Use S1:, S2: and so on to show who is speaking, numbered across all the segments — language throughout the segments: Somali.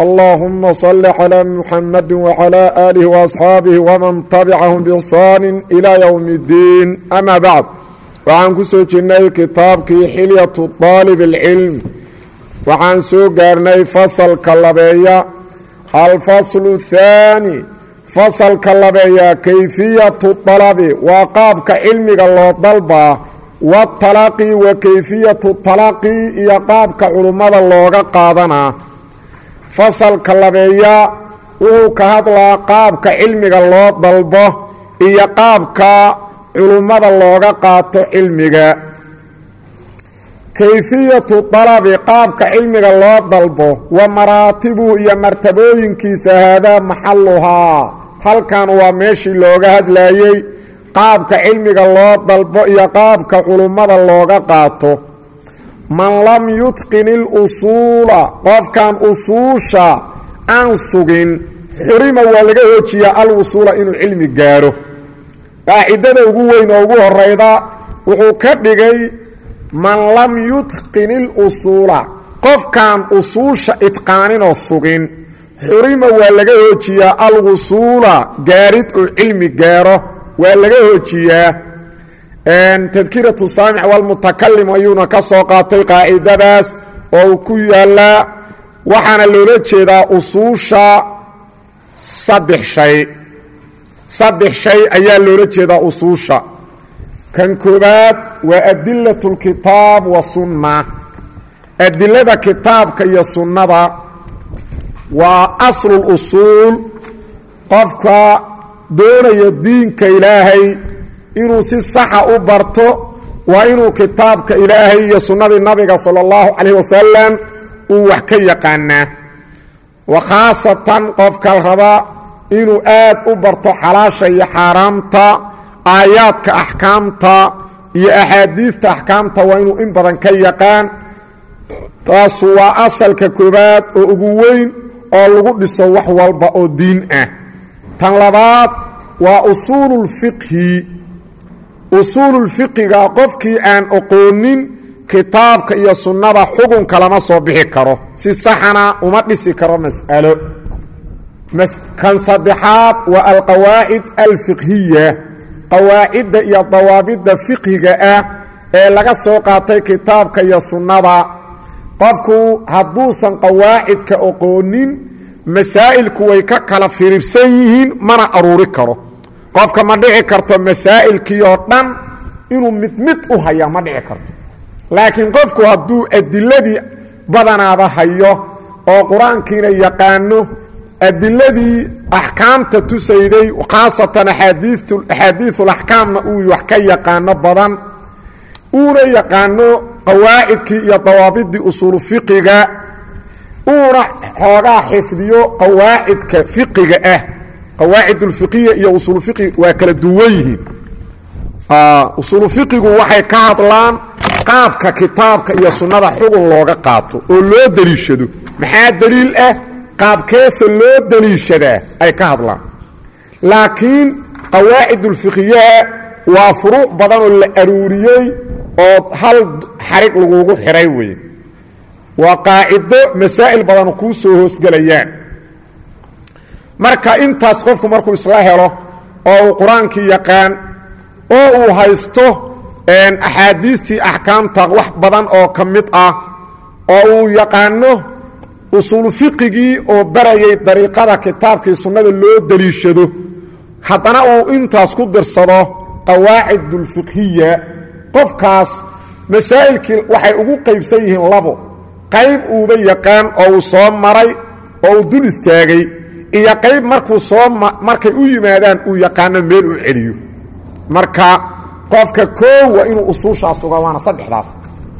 S1: اللهم صل على محمد وعلى آله وأصحاabه وman تبcaهm بإحsaan إلى yوم الdiin أmا bعd waxaan ku soo jirnay kitaabkii xilyaة طaalib الcilm waxaan soo gaarnay fasalka labeeya alfasl الثaanي fasalka labeeya kayfiyaة طalabi waa qaabka cilmiga loo dalbaa wالtalaqi wa kayfiyaة talaqi iyo qaabka culummada looga qaadanaa fasalka labeeya wuxuu ka hadlaa qaabka cilmiga loo dalbo iyo qaabka culummada looga qaato cilmiga. Kayfiyatu dalabi qaabka cilmiga loo dalbo wa maraatibuhu iyo martabooyinkiisa haadaa maxaluhaa halkan waa meeshii looga hadlayey qaabka cilmiga loo dalbo iyo qaabka culummada looga qaato man lam yutqin ilusuula qofkan usuusha aan sugin xurima waa laga hoojiyaa alwusuula inuu cilmi gaaro. Qaacidada ugu weyn oo ugu horayda wuxuu ka dhigay man lam yutqin ilusuula qofkan usuusha idqaaninoo sugin xurima waa laga hoojiyaa alwusuula gaarid uu cilmi gaaro waa laga hoojiyaa tadkiratu saamic walmutakalim ayuuna ka soo qaatay qaacidadaas oo ku yaalaa waxaana loola jeedaa usuusha saddex shay. Saddex shay ayaa loola jeedaa usuusha. Kan koobaad waa adilatu lkitaab wa sunna. Adilada kitaabka iyo sunnada waa asluusuul qofka doonaya diinka ilaahay inuu si saxa u barto waa inuu kitaabka ilaahay iyo sunnadii nabiga sala allahu calayh wasalam uu wax ka yaqaanaa wa khaasatan qofka raba inuu aad u barto xalaasha iyo xaaraamta aayaadka axkaamta iyo axaadiidta axkaamta waa inuu in badan ka yaqaan. Taasu waa asalka koobaad oo ugu weyn oo lagu dhiso wax walba oo diin ah. Tan labaad waa usuululfiqhi usuululfiqiga qofkii aan oqoonin kitaabka iyo sunnada xukunka lama soo bixi karo. Si saxana uma dhisi karo mas'alo. Kan saddexaad waa alqawaacid alfiqhiya. Qawaacidda iyo dawaabidda fiqhiga ah ee laga soo qaatay kitaabka iyo sunnada. Qofku hadduusan qawaacidka oqoonin masaa'ilku way ka kala firiirsan yihiin mana aruuri karo qofka ma dhici karto masaa'ilkii oo dhan inuu mid mid u hayaa ma dhici karto. Laakiin qofku hadduu adiladii badanaaba hayo oo qur'aankiina yaqaano adiladii axkaamta tusayday khaasatan axaadiiulaxkaamna uu wax ka yaqaano badan uuna yaqaano qawaacidkii iyo dawaabidii usuulu fiqiga uuna xoogaa xifdiyo qawaacidka fiqiga ah qawaacid ulfiqiya iyo usuulu fiqi waa kala duwan yihiin. Usuulu fiqigu waxay ka hadlaan qaabka kitaabka iyo sunnada xugun looga qaato oo loo deliishado. Maxaa deliil ah? Qaabkeesa loo deliishadaa ay ka hadlaan. Laakiin qawaacid ulfiqiyaha waa furuuc badan oo la aruuriyey oo hal xarig lagugu xiray weye waa qaacido masaa'il badan kuu soo hoosgelayaan marka intaas qofku markuu isla helo oo uu qur'aankii yaqaan oo uu haysto axaadiistii axkaamta wax badan oo ka mid ah oo uu yaqaano usuulu fiqigii oo barayay dariiqada kitaabkii sunnada loo deliishado haddana uu intaas ku dirsado qawaacidulfiqhiya qofkaas masaa'ilkii waxay ugu qaybsan yihiin labo qayb uuba yaqaan oo uu soo maray oo uu dul istaagay iyo qayb markuu soo markay u yimaadaan uu yaqaano meel uu celiyo. Marka qofka koow waa inuu usuushaas uga waana saddexdaas.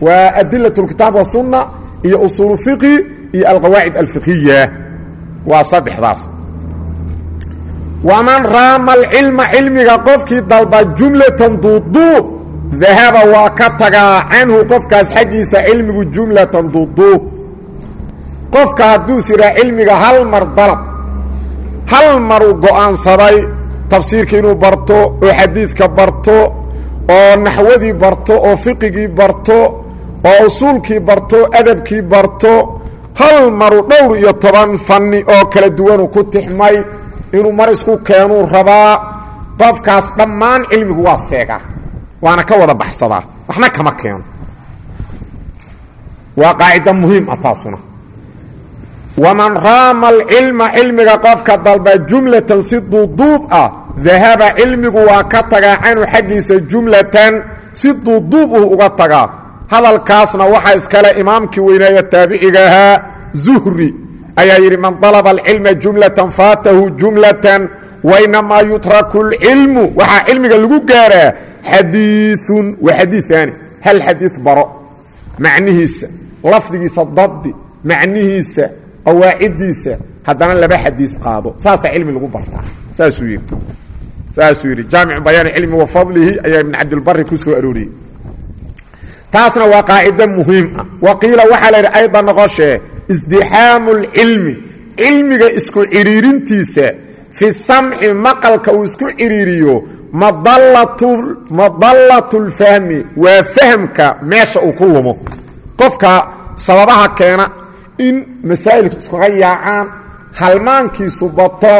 S1: Waa adilat اlkitaab wasunna iyo usuulu fiqhi iyo alqawaacid alfiqhiya waa saddexdaas. Waman raama alcilma cilmiga qofkii dalba jumlatan duuduub dahaba waa ka tagaa canhu qofkaas xaggiisa cilmigu jumlatan duuduub qofka hadduus yidhaha cilmiga hal mar dalab hal maruu go'aansaday tafsiirka inuu barto oo xadiidka barto oo naxwadii barto oo fiqigii barto oo usuulkii barto adabkii barto hal maruu dhowr iyo toban fanni oo kala duwanuu ku tixmay inuu mar isku keenuu rabaa qofkaas dhammaan cilmigu waa seegaa waana ka wada baxsadaa waxna kama keeno. Waa qaacida muhiim ah taasuna waman raama alcilma cilmiga qofka dalba jumlatan si duuduub ah dahaba cilmigu waa ka tagaa canhu xaggiisa jumlatan si duuduub uu uga tagaa hadalkaasna waxaa iskale imaamkii weynaaya taabiciga ahaa zuhri ayaa yidhi man dalaba alcilma jumlatan faatahu jumlatan wainamaa yutraku lcilmu waxaa cilmiga lagu gaaraa xadiiun waa xadiiaani hal xadiis baro macnihiisa lafdigiisa daddi macnihiisa qawaaciddiisa haddana laba xadiis qaado. Saasaa cilmi lagu bartaa. Saasuu yidhi saasuu yidhi jaamicu bayaani cilmi wa fadlihi ayaa ibn cabdilbari ku soo arooriyey. Taasna waa qaacido muhiim ah. Wa qiila waxaa la yidhi aydan noqoshee isdixaamu اlcilmi cilmiga isku cidhiirintiisa fi samci maqalka uu isku cidhiiriyo madallatu اlfahmi waa fahmka meesha uu ku lumo. Qofka sababaha keena in masaa'ilku iskaga yaacaan halmaankiisu bato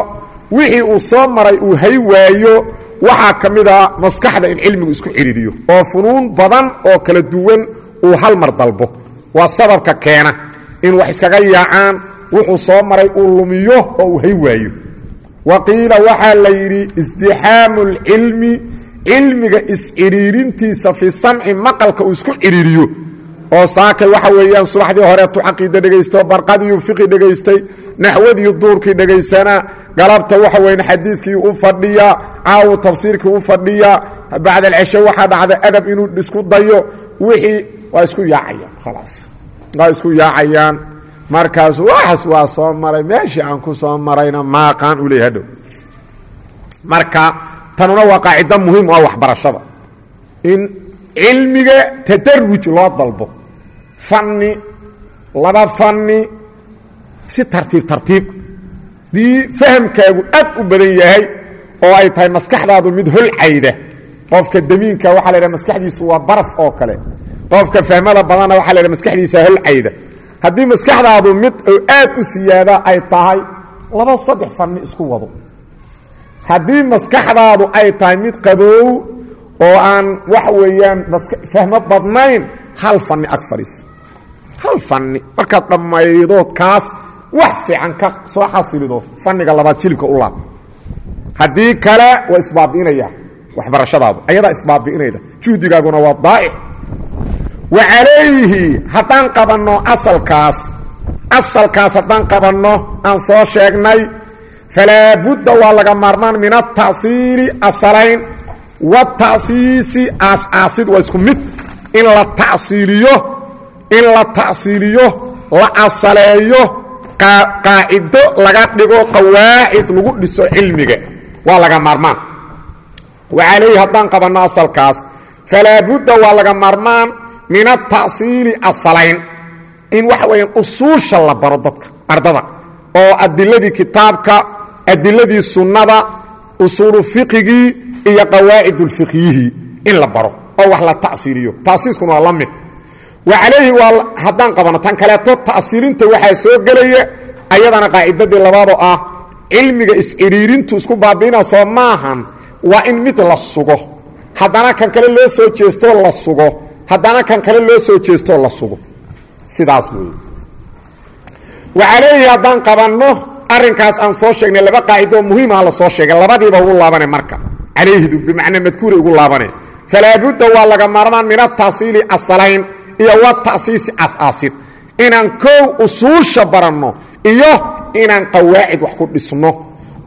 S1: wixii uu soo maray uu hay waayo waxaa ka mid a maskaxda in cilmigu isku cidhiiriyo oo funuun badan oo kala duwan uu hal mar dalbo. Waa sababka keena in wax iskaga yaacaan wuxuu soo maray uu lumiyo oo uu hay waayo. Wa qiila waxaa la yidhi isdixaamu اlcilmi cilmiga iscidhiirintiisa fi samci maqalka uu isku cidhiiriyo oo saakay waxa weeyaan subaxdii horeetu caqiida dhegaysto barqadiiu fiqi dhegaystay naxwadiiu duurkii dhegaysanaa galabta waxa weyan xadiidkii u fadhiyaa caawu tafsiirkii u fadhiyaa bacd alceshe waxaa dhacda adab inuu isku dayo wixii waa isku yaacayaan khalaas. Waa isku yaacayaan. Markaas waxas waa soo maray meeshii aan ku soo marayna maaqaan u leey hadhow. Marka tanuna waa qaacido muhiim u ah waxbarashada. In cilmiga tadaruj loo dalbo fanni laba fanni si tartiib tartiib. Dii fahamkaagu aad u badan yahay oo ay tahay maskaxdaadu mid holcayda qofka damiinka waxaa la ydhaha maskaxdiisu waa baraf oo kale. Qofka fahmada badanna waxa la ydhaha maskaxdiisa holcayda haddii maskaxdaadu mid oo aad u siyaada ay tahay laba saddex fanni isku wado. Haddii maskaxdaadu ay tahay mid qaboow oo aan waxa weeyaan fahmo badnayn hal fanni ag fadhiis hal fanni. Markaad dhammaydood kaas wax fiican ka soo xasilido fanniga labaad jilibka u laab. Haddii kale waa isbaabi'inaya waxbarashadaadu ayadaa isbaabi'inayda juhdigaaguna waa daa'ic. Wa calayhi haddaan qabanno asalkaas asalkaas haddaan qabanno aan soo sheegnay falaa budda waa laga maarmaan min atacsiili asalayn. Watacsiisi aas-aasid waa isku mid. In la tacsiiliyo in la tacsiiliyo la asaleeyo qaacido laga dhigo qawaacid lagu dhiso cilmiga. Waa laga maarmaan. Wa calayhi haddaan qabanno asalkaas falaa budda waa laga maarmaan min atacsiili asalayn. In waxa weeyaan usuusha la baro dadka ardada oo adiladii kitaabka adiladii sunnada usuulu fiqigii iyo qawaacid ulfiqyihii in la baro oo wax la tacsiiliyo taasiiskuna waa la mid wa calayhi waa haddaan qabanno tan kaleeto ta'siilinta waxaa soo gelaya ayadana qaacidadii labaadoo ah cilmiga iscidhiirintu isku baabi'ina soo maahan waa in mid la sugo. Haddana kan kale loo soo jeestoo la sugo. Haddana kan kale loo soo jeestoo la sugo. Sidaas weeye. Wa calayhi haddaan qabanno arrinkaas aan soo sheegnay laba qaacidoo muhiimaha la soo sheegay. Labadiiba ugu laabane marka. Calayhidu bimacnaa madkuura ugu laabane falaa waa laga maarmaan min atacsiili asalayn iyo wa tacsiisi as-aasid inaan kow usuusha baranno iyo inaan qawaacid wax ku dhisno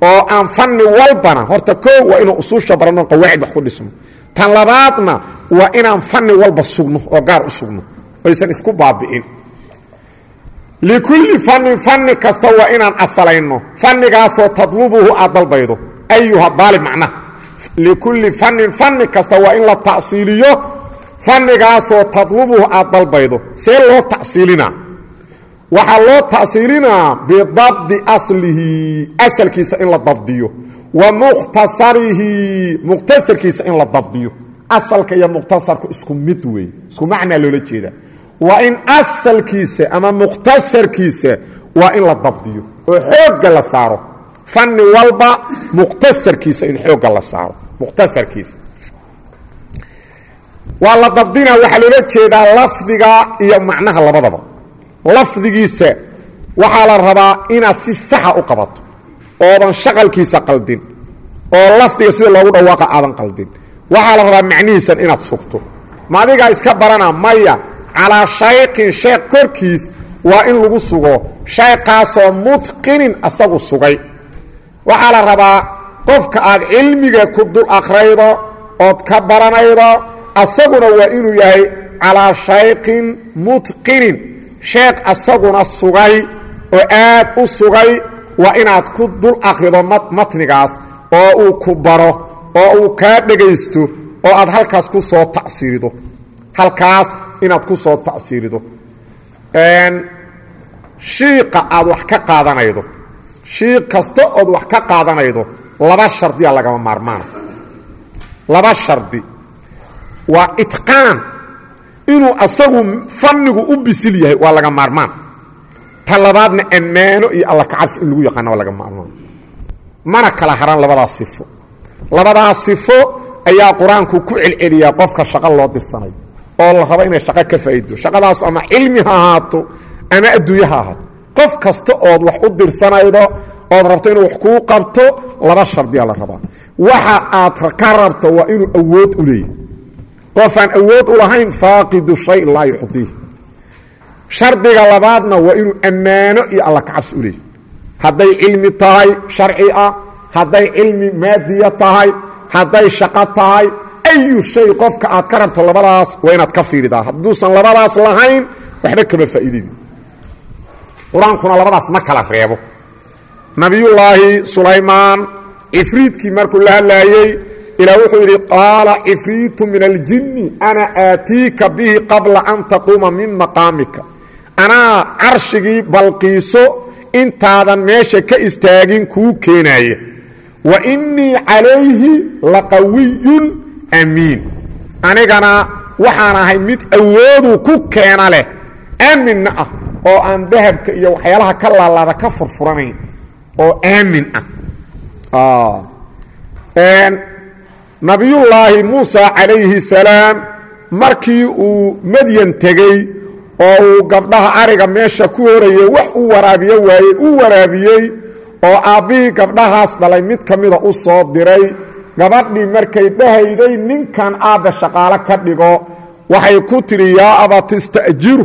S1: oo aan fanni walbana horta kow waa inaan usuusha baranno qawaacid wax ku dhisno. Tan labaadna waa inaan fanni walba sugno oo gaar u sugno oysan isku baabi'in. Likulli fannin fanni kasta waa inaan asalayno fannigaasoo tadlubuhu aad dalbaydo. Ayuha daalib macnaha likulli fannin fanni kasta waa in la ta'siiliyo fannigaasoo tadlubuhu aad dalbaydo see loo ta'siilinaa waxaa loo ta'siilinaa bidabdi aslihi asalkiisa in la dabdiyo wa mukhtasarihi mukhtasarkiisa in la dabdiyo. Asalka iyo mukhtasarku isku mid weeye isku macnaa loola jeedaa. Waa in asalkiisa ama mukhtasarkiisa waa in la dabdiyo oo xoogga la saaro. Fanni walba mukhtasarkiisa in xoogga la saaro mukhtasarkiisa waa la dabdina waxaa loola jeedaa lafdiga iyo macnaha labadaba. Lafdigiisa waxaa la rabaa inaad si saxa u qabato oodan shaqalkiisa qaldin oo lafdiga sida loogu dhawaaqa aadan qaldin. Waxaa la rabaa macnihiisan inaad sugto. Ma adigaa iska barana maya calaa shayqin sheekh korkiis waa in lagu sugo. Shayqaasoo mutqinin asagu sugay. Waxaa la rabaa qofka aad cilmiga ku dul akhraydo ood ka baranaydo asaguna waa inuu yahay calaa shayqin mutqinin. Sheekh asaguna sugay oo aad u sugay waa inaad ku dul akhrido matnigaas oo uu ku baro oo uu kaa dhegaysto oo aad halkaas ku soo ta'siirido halkaas inaad ku soo ta'siirido shiiqa aad wax ka qaadanaydo. Shiiq kasta ood wax ka qaadanaydo laba shardiya lagama maarmaana laba shardi waa itqaan. Inuu asagu fannigu u bisil yahay waa laga maarmaan. Ta labaadna ammaano iyo alla kacabsi in lagu yaqaana waa laga maarmaan. Mana kala haran labadaas sifo. Labadaas sifo ayaa qur'aanku ku celceliyaa qofka shaqo loo dirsanayo oo la rabo inay shaqo ka faa'ido shaqadaas ama cilmi ha ahaato ama adduunye ha ahaato. Qof kasta ood wax u dirsanaydo ood rabto inuu wax kuu qabto laba shardiyaa la rabaa. Waxa aad ka rabto waa inuu awood u leeyahy qofaan awood u lahayn faaqidu shay laa yucdiih shardiga labaadna waa inuu ammaano iyo alla kacabsi u leeyahy hadday cilmi tahay sharci ah. Hadday cilmi maadiya tahay hadday shaqo tahay ayu shay qofka aad ka rabto labadaas waa inaad ka fiiridaa. Hadduusan labadaas lahayn waxba kama faa'iidaydi qur'aankuna labadaas ma kala reebo. Nabiyullaahi sulaymaan cifriidkii markuu la hadlaayey ilaa wuxuu yidhi qaala cifriitu min aljinni ana aatiika bihi qabla an taquuma min maqaamika. Anaa carshigii balqiiso intaadan meesha ka istaagin kuu keenaaya wa innii calayhi laqawiyun amiin. Anigana waxaan ahay mid awoodu ku keena leh aaminna ah oo aan dahabka iyo waxyaalaha ka laalaada ka furfuranayn oo aamin ah nabiyullaahi muusa calayhi salaam markii uu madyan tegey oo uu gabdhaha ariga meesha ku horayey wax u waraabiyo waayey u waraabiyey oo aabbihii gabdhahaas dhalay mid ka mida u soo diray gabadhii markay dhahayday ninkan aabbe shaqaalo ka dhigo waxay ku tidhi yaa abatista'jiru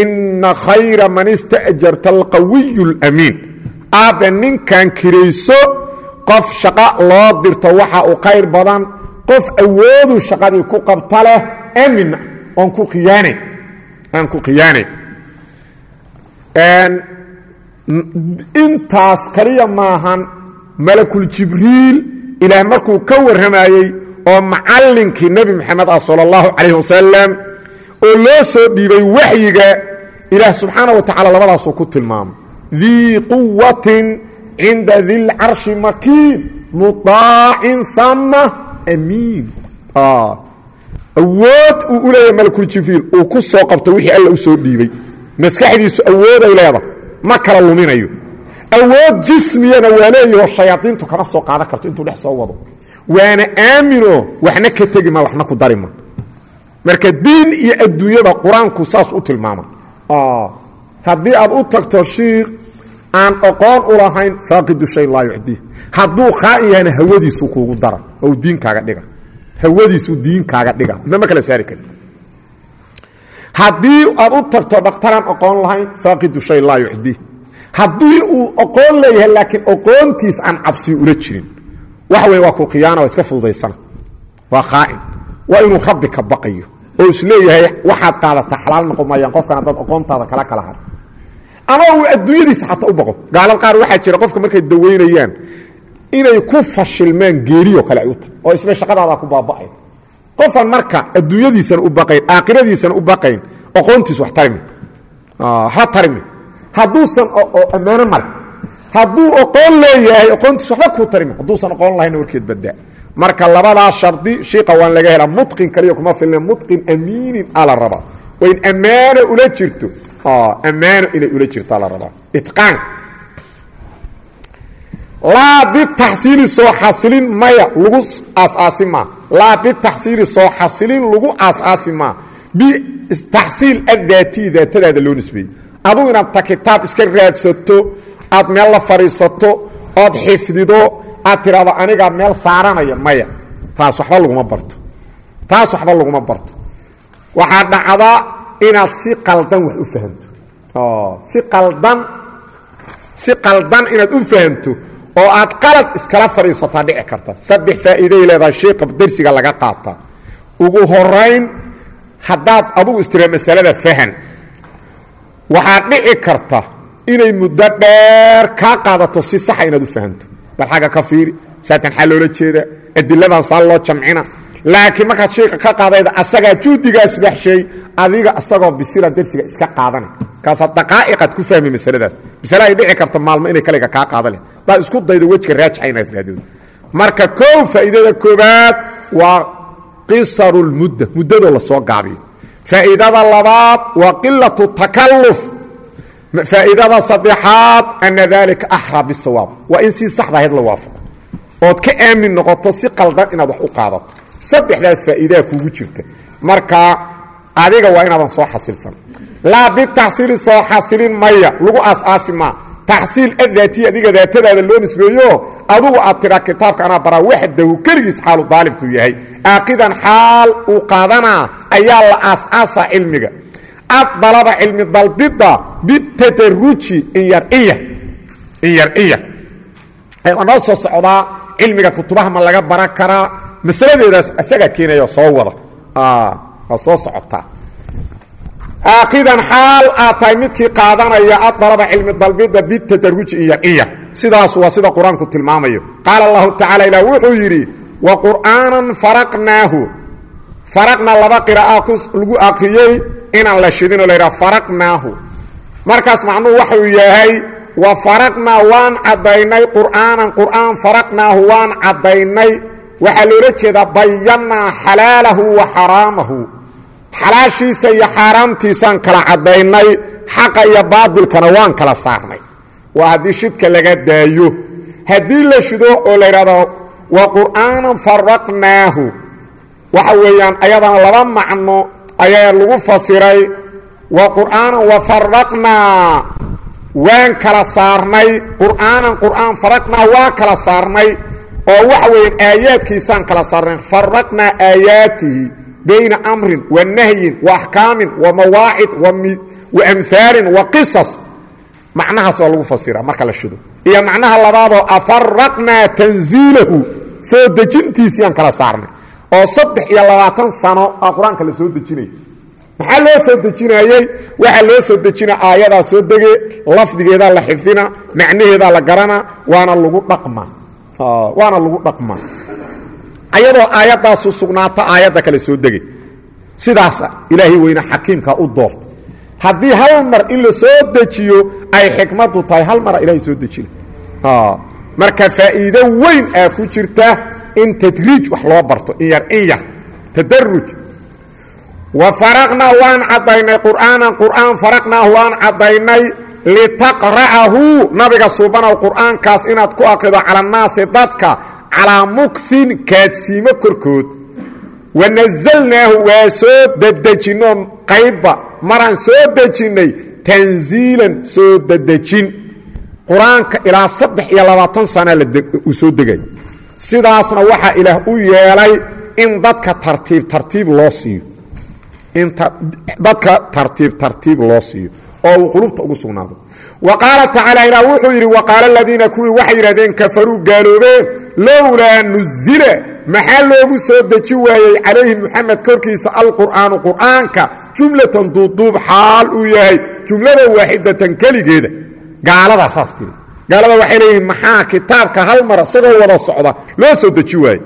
S1: inna khayra man ista'jarta alqawiyu alamiin. Aabbe ninkan kirayso qof shaqo loo dirto waxa uu khayr badan qof awoodu shaqadii ku qabta leh aaminna oon ku khiyaanayn aan ku khiyaanayn intaas kaliya maahan malakul jibriil ilaah markuu ka warramayey oo macallinkii nebi moxamed ah sala allahu calayh wasalam oo loo soo dhiibay waxyiga ilaah subxaana wa tacala labadaasuu ku tilmaamay. Dii quwatin cinda dilcarshi makiin muطaacin ama amiin awood uu u leeyahay malakul jibriil uu ku soo qabto wixii alla u soo dhiibay. Maskaxdiisu awooday leedahay ma kala luminayo. awood jismiyana waa leeyaho shayaadiintu kama soo qaadan karto intuu dhex soo wado. Waana aamino waxna ka tegi ma waxna ku dari ma. Marka diin iyo adduunyada qur'aanku saas u tilmaama haddii aad u tagto shiikh aan oqoon u lahayn faaqidu shay laa yucdii hadduu khaa'in yahana hawadiisuu kuugu dara ou diinkaaga dhiga. Hawadiisuu diinkaaga dhiga. Midna ma kala saari kari haddii aad u tagto dhakhtaraan oqoon lahayn faaqidu shay laa yucdii haddii uu oqoon leeyahay laakiin oqoontiis aan cabsi ula jirin. Waxa wey waa ku khiyaana waa iska fududaysana. Waa khaa'in. Waa inuu rabbi ka baqayo. Oo is leeyahay waxaad qaadataa xalaal noqon maayaan qofkan haddaad oqoontaada kala kala har ama uu adduunyadiisa xataa u baqo gaalal qaar waxaa jira qofka markay dawaynayaan inay ku fashilmaan geeriyo kale ay u tahay oo isna shaqadaadaa ku baaba'ayn qofan marka adduunyadiisana u baqayn aakhiradiisana u baqayn oqoontiis wax tarmi ha tarmi hadduusan ammaano mare hadduu oqoon leeyahay oqoontiis waxba kuu tarmi hadduusan oqoon lahayna warkeed badaa marka labadaa shardi shiiqa waan laga helaa. Mutqin kaliya kuma filna. Mutqin amiinin ala rabaa waa in ammaano ula jirto ammaano inay ula jirto ala rabaa. Itqaan. Laa bitaxsiili soo xasilin maya lagu aasaasi maa. Laa bitaxsiili soo xasilin lagu aasaasi maa. Bitaxsiil addaatiyi daatadaada loo nisbeeyey. Adugu inaad ta kitaab iska raadsato aad meel la fadhiisato ood xifdido aad tidhahdo anigaa meel saaranaya maya. Taas waxba laguma barto. Taas waxba laguma barto. Waxaa dhacdaa inaad si qaldan wax u fahamto. Si qaldan si qaldan inaad u fahamto oo aad qalad iskala fadhiisataa dhici karta. Saddex faa'iiday leedahay shiiqa dersiga laga qaataa ugu horayn haddaad adugu istira masalada fahan waxaad dhici karta inay muddo dheer kaa qaadato si saxa inaad u fahamto. Bal xagga ka fiiri saatan xaa loola jeeda adiladan saa loo jamcina laakiin markaad shiiqa ka qaadayda asagaa juhdigaas baxshay adiga isagoo bisila dersiga iska qaadana kaasaad daqaa'iqaad ku fahmi masaladaas. Masale ay dhici karta maalmo inay kaliga kaa qaada leh isku daydo wejka raajixa inaad raadido marka koow faa'iidada koobaad waa qisaru lmudda muddadoo la gaabiyo faa'iidada labaad waa qilatu takalluf. Faa'iidada saddexaad ana daalika axraa bisawaab waa in si saxda ahayd la waafaqo. Ood ka aamin noqoto si qaldan inaad wax u qaadato saddexdaas faa'iidaha kuugu jirta. Marka adiga waa inaadan soo xasilsan. Laa bitaxsiili soo xasilin maya. Lagu aas-aasi maa taxsiil adaatiya adiga daatadaada loo nisbeeyo adugu aad tidhaa kitaabka anaa baraa waxdahu keligiis xaalu daalibku yahay. Aaqidan xaal uu qaadanaa ayaa la aas-aasaa cilmiga. Ad dalaba cilmi dalbidda bitadaruji inyar inyar inyar inyar waa noo soo socdaa cilmiga kutubaha ma laga baran karaa masaladeedaas isagaa keenaya soo wada. Waa soo socotaa aaqidan xaal aad midkii qaadanaya ad dalaba cilmi dalbidda bitadaruji inyar inyar sidaas waa sida qur'aanku tilmaamayo. Qaala allahu tacala ilah wuxuu yidhi wa qur'aanan faraqnaahu. Faraqna laba qira'a lagu akriyey inaan la shidinoo la yidhaha faraqnaahu. Markaas macnuhu waxuu yahay wa faraqnaa waan caddaynay qur'aanan qur'aan faraqnaahu waan caddaynay waxaa loola jeedaa bayannaa xalaalahu wa xaraamahu. Xalaashiisa iyo xaaraamtiisaan kala caddaynay xaqa iyo baadilkana waan kala saarnay. Waa haddii shidka laga daayo. Haddii la shido oo la yidhahdo wa qur'aanan faraqnaahu waxa weeyaan ayadana laba macno ayaa lagu fasiray wa qur'aanan wa faraqnaa waan kala saarnay qur'aanan qur'aan faraqnaa waan kala saarnay oo waxa weeyaan aayaadkiisaan kala saarnay faraqnaa aayaatihi bayna amrin wa nahyin wa axkaamin wa mawaacid wa amhaalin wa qisas. Macnahaas waa lagu fasira marka la shido. Iyo macnaha labaadoo afaraqnaa tanziilahu soo dejintiisii aan kala saarnay. Oo saddex iyo labaatan sano aa qur'aanka la soo dejinaya maxaa loo soo dejinayey? Waxaa loo soo dejina aayadaa soo dege lafdigeedaa la xifdina macnaheedaa la garana waana lagu dhaqmaa waana lagu dhaqmaa ayadoo aayaddaasu sugnaata aayadda kale soo degay sidaasa ilaahay weyne xakiimka u doorta. Haddii hal mar in la soo dejiyo ay xikmadu tahay hal mara ilahay soo dejina marka faa'iido weyn aa ku jirta in tadriij wax loo barto in yar in yar. Tadaruj wa faraqnaa waan caddaynay qur'aanan qur'aan faraqnaahu waan caddaynay litaqra'ahu. Nabiga suubanow qur'aankaas inaad ku akrido cala annaasi dadka calaa mugsin kaadsiimo korkood. Wa nasalnaahu waa soo dedejinno qaybba maraan soo dejinnay tanziilan soo dedejin. Qur'aanka ilaa saddex iyo labaatan sanaa uu soo degay. Sidaasna waxaa ilaah u yeelay in dadka tartiib tartiib loo siiyo. In dadka tartiib tartiib loo siiyo oo uu qulubta ugu sugnaado. Wa qaala tacaala ilaah wuxuu yidhi wa qaala aladiina kuwii waxay yidhahdeen kafaruu gaaloobeen lowlaa nuzila maxaa loogu soo deji waayey calayhi muxamed korkiisa alqur'aanu qur'aanka jumlatan duuduub xaal uu yahay jumlada waaxidatan keligeeda. Gaaladaa saas tiri. Gaalada waxay leeyihiin maxaa kitaabka hal mar isagoo wada socda loo soo deji waaye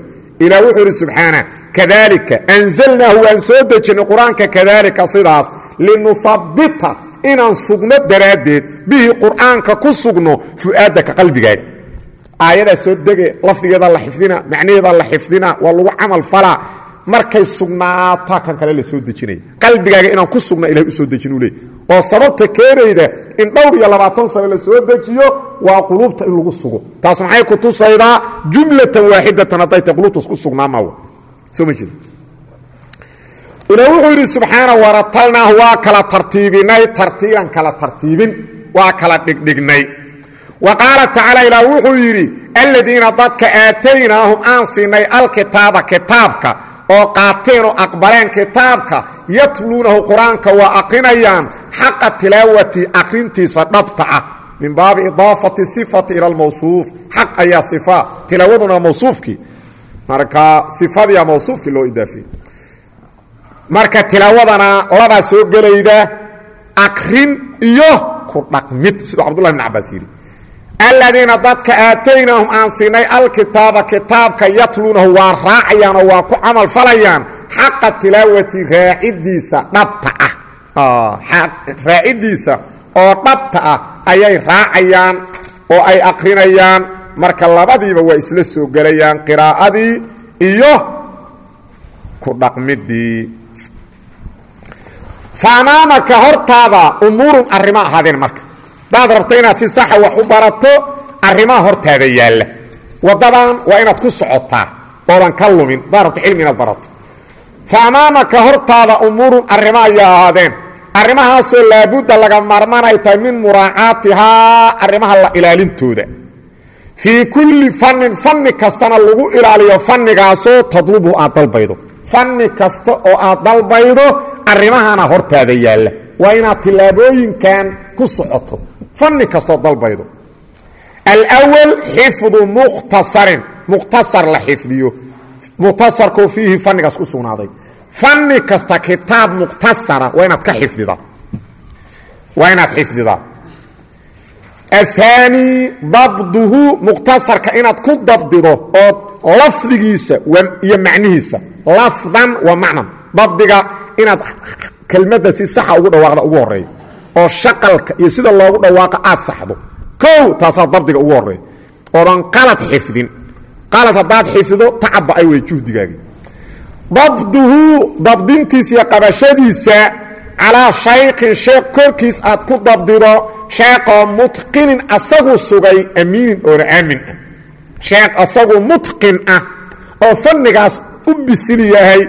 S1: ilaah wuxuu idhi subxaana kadalika anzalnaahu waan soo dejinay qur'aanka kadalika sidaas linuhabbita inaan sugno daraaddeed bihi qur'aanka ku sugno fu'aadaka qalbigaaga aayadaa soo dege lafdigeeda la xifdina macnaheeda la xifdina waa lagu camal falaa markay sugnaataa kan kale la soo dejinaya qalbigaaga inaan ku sugna ilahay u soo dejin u leey. Oo sababta keenayda in dhowr iyo labaatan sano la soo dejiyo waa quluubta in lagu sugo. Taas maxay ku tusaydaa? Jumlatan waaxidatan hadday tay qulubtas ku sugnaamawa soo ma jeeda ilaah wuxuu yidhi subxaana waratalnaahu waa kala tartiibinay. Tartiiban kala tartiibin waa kala dhigdhignay. Wa qaala tacaala ilaah wuxuu yidhi aladiina dadka aataynaahum aan siinay alkitaaba kitaabka oo qaateen aqbaleen kitaabka yatluunahu qur'aanka waa aqrinayaan xaqa tilaawati aqrintiisa dhabta ah min baabi idaafati sifati ila almawsuuf. Xaq ayaa sifa tilaawaduna mawsuufkii. Marka sifadiia mawsuufkii loo idaafiyey marka tilaawadana labaa soo gelayda aqrin iyo ku dhaqmid siduu cabdullahi bn cabaas yidhi aladiina dadka aataynaahum aan siinay alkitaaba kitaabka yatluunahu waa raacayaan oo waa ku camal falayaan xaqa tilaawati raacidiisa dhabta ah. Raacidiisa oo dhabta ah ayay raacayaan oo ay aqrinayaan marka labadiiba waa isla soo gelayaan qiraa'adii iyo ku dhaqmidii fa amaamaka hortaada umuurun arrimo ahaadeen marka. Hadaad rabto inaad si saxa wax u barato arrimaha hortaada yaalla. Waddadan waa inaad ku socotaa oodan ka lumin hadaad rabto cilmi inaad barato. Fa amaamaka hortaada umuurun arrimo ayaa ahaadeen. Arrimahaasoo laabudda laga maarmanay tahay min muraacaatihaa arrimaha la ilaalintooda. Fii kulli fannin fanni kastana lagu ilaaliyo fannigaasoo tadlubu aad dalbaydo. Fanni kasta oo aad dalbaydo arrimahana hortaada yaalla waa inaad tillaabooyinkan ku socoto. Fanni kastoo dalbaydo alwal xifdu mukhtasarin. Mukhtasar la xifdiyo. Mukhtasarkoo fiihi fannigaas ku sugnaaday. Fanni kasta kitaab mukhtasara waa inaad ka xifdidaa waa inaad xifdidaa ahaani dabduhu mukhtasarka inaad ku dabdido ood lafdigiisa iyo macnihiisa. Lafdan wa macnan dabdiga inaad kelmadda si saxa ugu dhawaaqda ugu horreeya oo shaqalka iyo sida loogu dhawaaqa aad saxdo. Kow taasaa dabdiga ugu horreeya oodan qalad xifdin. Qalad haddaad xifdido tacabba ay wey juhdigaagi dabduhu dabdintiisa iyo qabashadiisa calaa shaykin sheekh korkiis aad ku dabdido sheeqoo mutqinin asagu sugay amiinin oona aamin ah. Sheekh asagu mutqin ah oo fannigaas u bisil yahay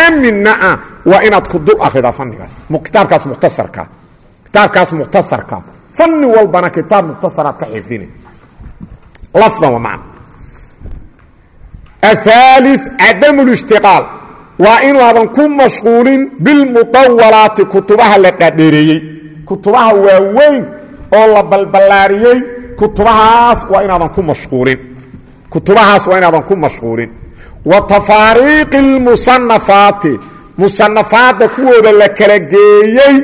S1: aaminna ah waa inaad ku dul akhridaa fannigaas. Kitaabkaas mukhtasarka. Kitaabkaas mukhtasarka. Fanni walbana kitaab mukhtasaraad ka xifdini. Lafdan macna. Ahaali cadamu lishtiqaal waa inuuadan ku mashquulin bilmudawalaati kutubaha la dhaadheereeyey kutubaha waaweyn oo la balballaariyey. Kutubahaas waa inaadan ku mashquulin. Kutubahaas waa inaadan ku mashquulin wa tafaariiqi اlmusanafaati musanafaadda kuwooda la kala geeyey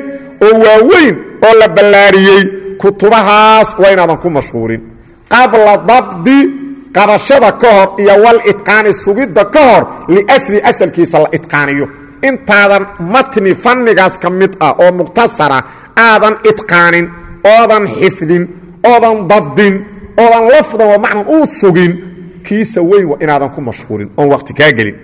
S1: oo waaweyn oo la ballaariyey kutubahaas waa inaadan ku mashquulin qabla dabdi qabashada ka hor iyo wal idqaani sugidda ka hor liasli asalkiisa la idqaaniyo. Intaadan matni fannigaas ka mid ah oo mukhtasara aadan idqaanin oodan xifdin oodan dabdin oodan lafdan wa macnan uu sugin kiisa weyn waa inaadan ku mashquulin oon waqti kaa gelin.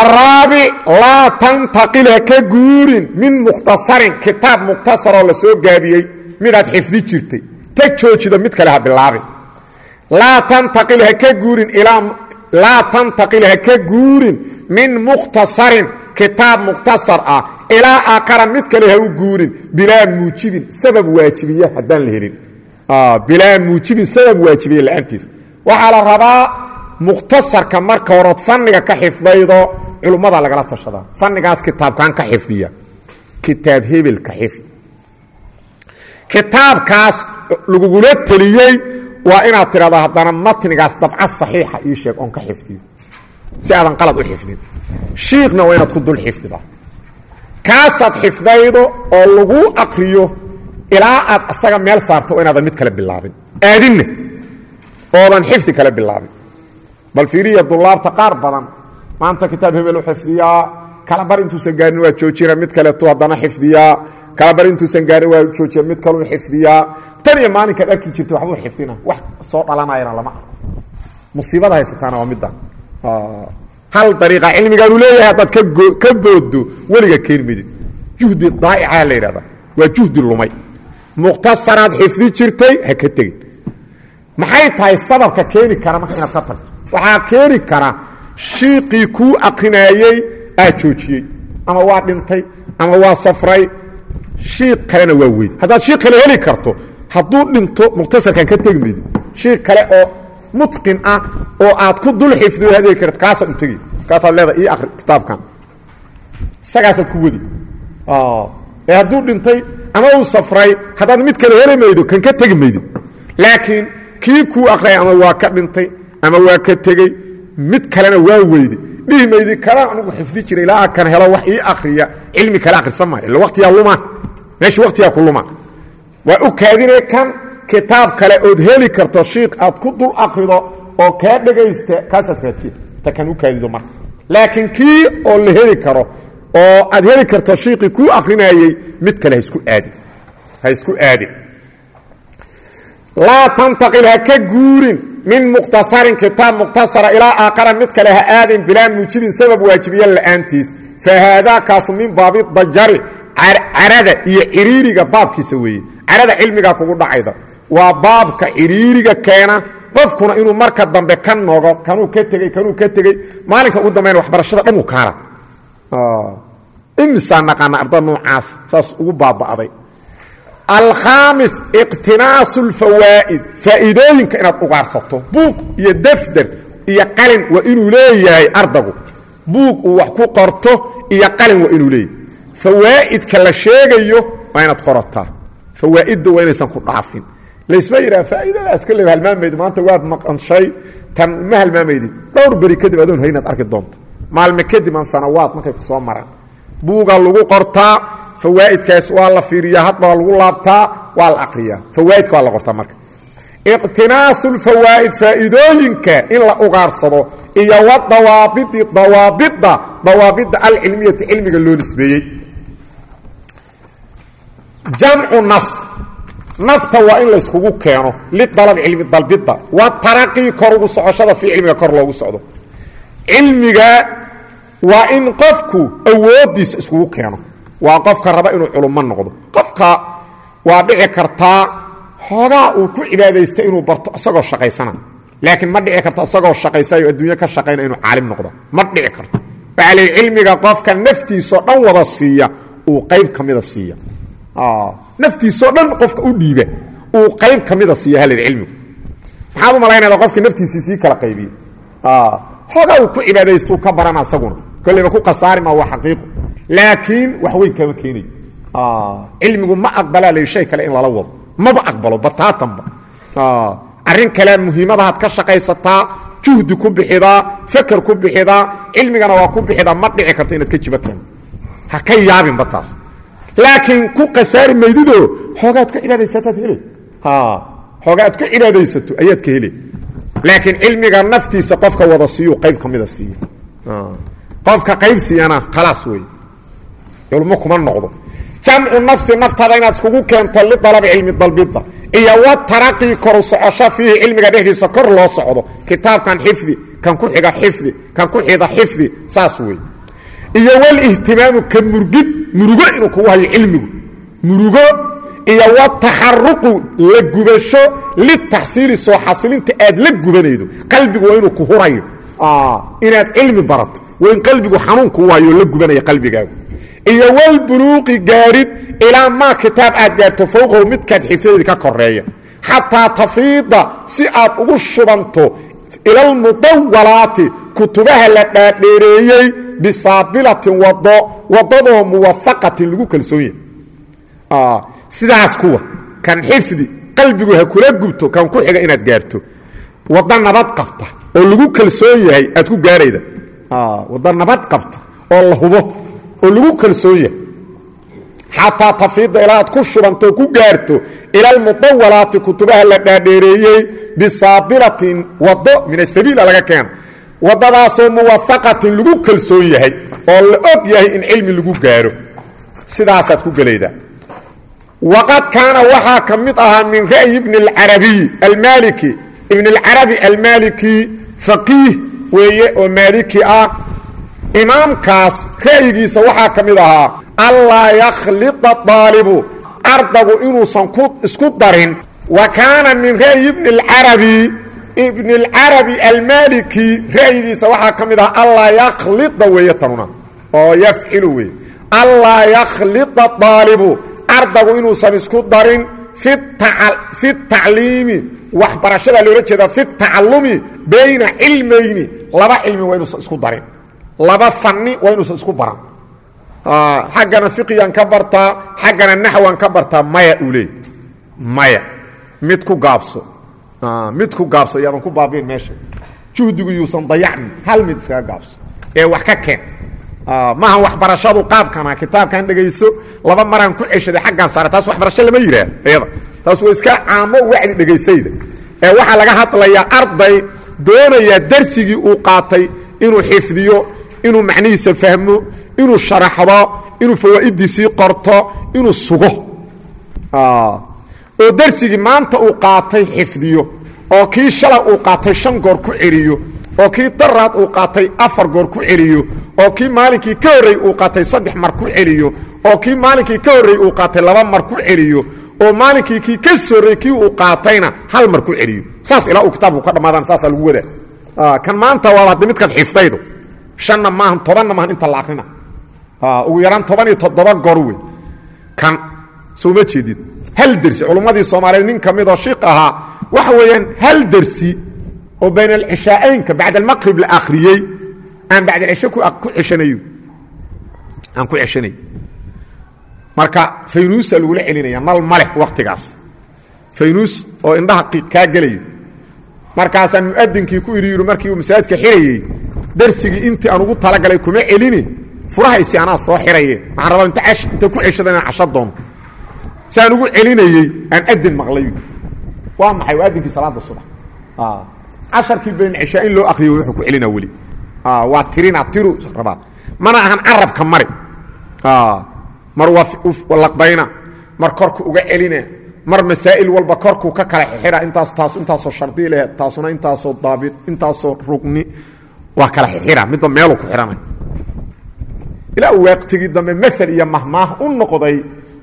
S1: Araabic laa tantaqil ha ka guurin min mukhtasarin kitaab mukhtasaroo la soo gaabiyey midaad xifdi jirtay. Ta joojida mid kale ha bilaabin. Laa tantaqil ha ka guurin laa tantaqil ha ka guurin min mukhtasarin kitaab mukhtasar ah. Ilaa aakhara mid kale ha u guurin bilaa muujibin sabab waajibiya haddaan la helin bilaa muujibin sabab waajibiya la'aantiisa waxaa la rabaa mukhtasarka marka horood fanniga ka xifdaydo culummada lagala tashadaa fannigaas kitaabkan ka xifdiya kitaab hebel ka xifdi kitaabkaas lagugula teliyey waa inaad tidhahdo haddana matnigaas dabca saxiixa ii sheeg oon ka xifdiyo si aadan qalad u xifdin shiikhna waa inaad ku dul xifdidaa kaasaad xifdaydo oo laguu aqriyo ilaa aad asaga meel saarto waa inaadan mid kale bilaabin. Aadinna oodan xifdi kale bilaabin. Bal fiiriya dulaabta qaar badan maanta kitaab hebelu xifdiyaa kalabar intuusan gaarin waa joojina mid kaleeto haddana xifdiyaa kalabar intuusan gaarin waa joojiya mid kaluu xifdiyaa tan iyo maalinkaad arki jirta waxbuu xifdina wax soo dhalanayana lama arko. Musiibada haysataana waa midda. Hal dariiqa cilmigaanu leeyahay haddaad ka booddo weliga keeni midid. Juhdi daa'icaa la yidhahda waa juhdi lumay mukhtasaraad xifdi jirtay ha ka tegin. Maxay tahay sababka keeni kara marka inaad ka tagto waxaa keeni kara shiiqii kuu aqrinaayey aa joojiyey ama waa dhintay ama waa safray. Shiiq kalena waa weydi haddaad shiiq kale heli karto hadduu dhinto mukhtasarkan ka tegi maydi. Shiiq kale oo mutqin ah oo aad ku dul xifdiyo hadegi karto kaasaad u tegi. Kaasaad leedahay ii akri kitaabkan. Isagaasaad ku wadi. Ee hadduu dhintay ama uu safray haddaad mid kale heli maydo kan ka tegi maydi laakiin kii kuu aqraya ama waa ka dhintay ama waa ka tegey mid kalena waa weyde. Dhihi maydi kalaan anugu xifdi jiray ilaa kan helo wax ii akriya cilmi kale akhrisan maayo. Illa waqtiyaa luma meesha waqtiyaa ku luma waa u kaadinay kan kitaab kale ood heli karto shiik aad ku dul akrido oo kaa dhegaysta kaasaad raadsiya ta kan u kaadido marka laakiin kii oo la heli karo oo aad heli karto shiiqii kuu akrinayey mid kale haisku aadin ha isku aadin laa tantaqil ha ka guurin min mukhtasarin kitaab mukhtasara ilaa aaqara mid kale ha aadin bilaa muujibin sabab waajibiya la'aantiis. Fa haadaa kaasu min baabi dajari carada iyo ciriiriga baabkiisa weeye. Carada cilmigaa kugu dhacayda. Waa baabka ciriiriga keena qofkuna inuu marka dambe ka nogo kanuu ka tegey kanuu ka tegey maalinka ugu dambayna waxbarashada dhan uu kaara imisaa naqaana arda noocaas saas ugu baaba'day. Alkhaamis iqtinaasu lfawaa'id faa'iidooyinka inaad ugaarsato. Buug iyo defder iyo qalin waa inuu leeyahay ardagu. Buug uu wax ku qorto iyo qalin waa inuu leeyahay. Fawaa'idka la sheegayo waa inaad qorataa. Fawaa'idda waa inaysan ku dhaafin. Laysma yidhaha faa'iidadaas ka halmaamaydi maanta waad maqanshay tan ma halmaamaydin dhowr beri kadib adoon haynaad arki doonta maalme kadib aan sanawaad markay ku soo maraan buugaa lagu qortaa fawaa'idkaas waa la fiiriyaa hadba waa lagu laabtaa waa la aqriyaa. Fawaa'idka waa la qortaa marka. Iqtinaasu lfawaa'id faa'iidooyinka in la ugaarsado iyo wadawaabidi dawaabidda dawaabidda alcilmiyati cilmiga loo nisbeeyey. Jamcu nafs nafta waa in layskugu keeno lidalab cilmi dalbidda. Wa taraqii kor ugu socoshada fii cilmiga kor loogu socdo. Cilmiga waa in qofku awooddiisa iskugu keeno. Waa qofka raba inuu culummo noqdo. Qofka waa dhici kartaa xoogaa uu ku cibaadaysta inuu barto isagoo shaqaysana. Laakiin ma dhici karto isagoo shaqaysayo adduunyo ka shaqayna inuu caalim noqdo. Ma dhici karto waxaa lii cilmiga qofka naftiisao dhan wada siiya uu qayb ka mida siiya. Naftiisao dhan qofka u dhiiba uu qayb ka mida siiya halid cilmigu maxaad u malaynayda qofkii naftiisii sii kolleyba ku khasaarima waa xaqiiqu. Laakiin wax weyn kama keenayo cilmigu ma aqbalaa la shay kale in lala wado. Maba aqbalo bataatanba arrin kale muhiimadahaad ka shaqaysataa juhdi ku bixidaa faker ku bixidaa cilmigana waa ku bixidaa ma dhici karto inaad ka jiba keento ha ka yaabinba taas. Laakiin ku khasaari maydidoo xoogaad ku cibaadaysataad hele xoogaad ku cibaadaysato ayaad ka hele laakiin cilmiga naftiisa qofka wada siiyu qayb ka mida siiya qofka qayb siiyana khalaas wey culmo kuma noqdo. Jamcu nafsi naftaada inaad iskugu keento lidalabi cilmi dalbidda. Iyo wa taraqii koru socosho fiihi cilmiga dhexdiisa kor loo socdo. Kitaabkan xifdi kan ku xiga xifdi kan ku xida xifdi saas wey iyo walihtimaamu ka murgid murugo inuu kugu hayo cilmigu. Murugo iyo wataxaruqu la gubasho litaxsiili soo xasilinta aad la gubanaydo. Qalbigu waa inuu ku hurayo. Inaad cilmi barato in qalbigu xanuun kuu hayo la gubanaya qalbigaagu. Iyo walbuluuqi gaarid ilaa maa kitaab aad gaarto fowqahu midkaad xifdadeedi ka koreeya xataa tafiida si aad ugu shubanto ilalmudawalaati kutubaha la dhaadheereeyey bisaabilatin wado wadadoo muwafaqatin lagu kalsoon yahay sidaas kuwa kan xifdi qalbigu ha kula gubto kan ku xiga inaad gaarto. Waddo nabad qabta oo lagu kalsoon yahay aad ku gaarayda waddo nabad qabta oo la hubo oo lagu kalsoon yahay xataa tafiida ilaa aad ku shubanto ku gaarto ila almudawalaati kutubaha la dhaadheereeyey bisaabilatin wado min asabiila laga keeno wadadaasoo muwafaqatin lagu kalsoon yahay oo la og yahay in cilmi lagu gaaro. Sidaasaad ku gelaydaa waqad kaana waxaa ka mid ahaa min ra'yi ibni اlcarabiy almaliki ibn faqiih weeye oo maaliki ah imaamkaas ra'yigiisa waxaa ka mid ahaa anlaa yakhlida daalibu ardagu inuusan ku isku darin. Wa kaana min ra'yi ibni اlcarabi ibn اlcarabi almaliki ra'yigiisa waxaa ka mid ahaa anlaa yakhlida weeye tanuna oo yafcilu weeye anlaa yakhlida daalibu ardagu inuusan isku darin fi tacliimi waxbarashada loola jeeda fi tacalumi bayna cilmayni. Laba cilmi waa inuusan isku darin. Laba fani waa inuusan isku baran. Xaggana fiqigan ka bartaa xaggana naxwan ka bartaa maya uu leey maya. Mid ku gaabso. Mid ku gaabso iyaadan ku baabiin meesha. Juhdigu yuusan dayacmin hal mid iskaga gaabso. Ee wax ka keen. Maaha waxbarashadu qaabkana kitaabkan dhegayso laba maraan ku ceshaday xaggan saare taas waxbarasho lama yidhaah iyada taas waa iska caamo wacdi dhegaysayda ee waxaa laga hadlayaa arday doonayaa darsigii uu qaatay inuu xifdiyo inuu macnihiisa fahmo inuu sharaxdo inuu fawaa'idiisii qorto inuu sugo. Oo darsigii maanta uu qaatay xifdiyo oo kii shalay uu qaatay shan goor ku celiyo oo kii daraad uu qaatay afar goor ku celiyo oo kii maalinkii ka horreey uu qaatay saddex mar ku celiyo oo kii maalinkii ka horreey uu qaatay laba mar ku celiyo oo maalinkii kii ka sorrey kii uu qaatayna hal mar ku celiyo. Saas ilaa uu kitaabku ka dhammaadaan saasaa lagu wadaa kan maanta waaba haddi midkaad xifdaydo shanna maahan tobanna maahan inta la akrina ugu yaraan toban iyo toddoba goor wey kan soo ma jeedid hal dersi culummadii soomaaliyeed nin ka midoo shiiq ahaa waxa weeyaan hal dersi oo bayn alcishaa'aynka bacd almaqrib la akhriyey aan bacd alcisho ku ceshanayo. Aan ku ceshanay marka faynuusa lagula celinaya nal ma leh wakhtigaas oo indhaha kaa gelayo. Markaasaan mu'adinkii ku idhi markii uu masaajidka xirayey darsigii intii aan ugu talagalay kuma celini. Furahaysi anaa soo xiraye waxaan rabaa inta inta ku ceshada inaan casho doono. Si aan ugu celinayey aan adin maqlayo waa maxay? Waa adinkii salaada subax. Casharkii bayn cishaa in loo akriyo wuxuu ku celinaa weli. Waa tirina tiru rabaa. Mana ahan carabka mari mar laqbayna. Mar korku uga celina mar masaa'il walba korkuu ka kala xixira intaas taas intaasoo shardi leh taasuna intaasoo daabit. Intaasoo rugni. Waa kala xixira midba meeluu ku xidhanay. Ilaa uu waqtigii dambe maal iyo mahmaah u noqday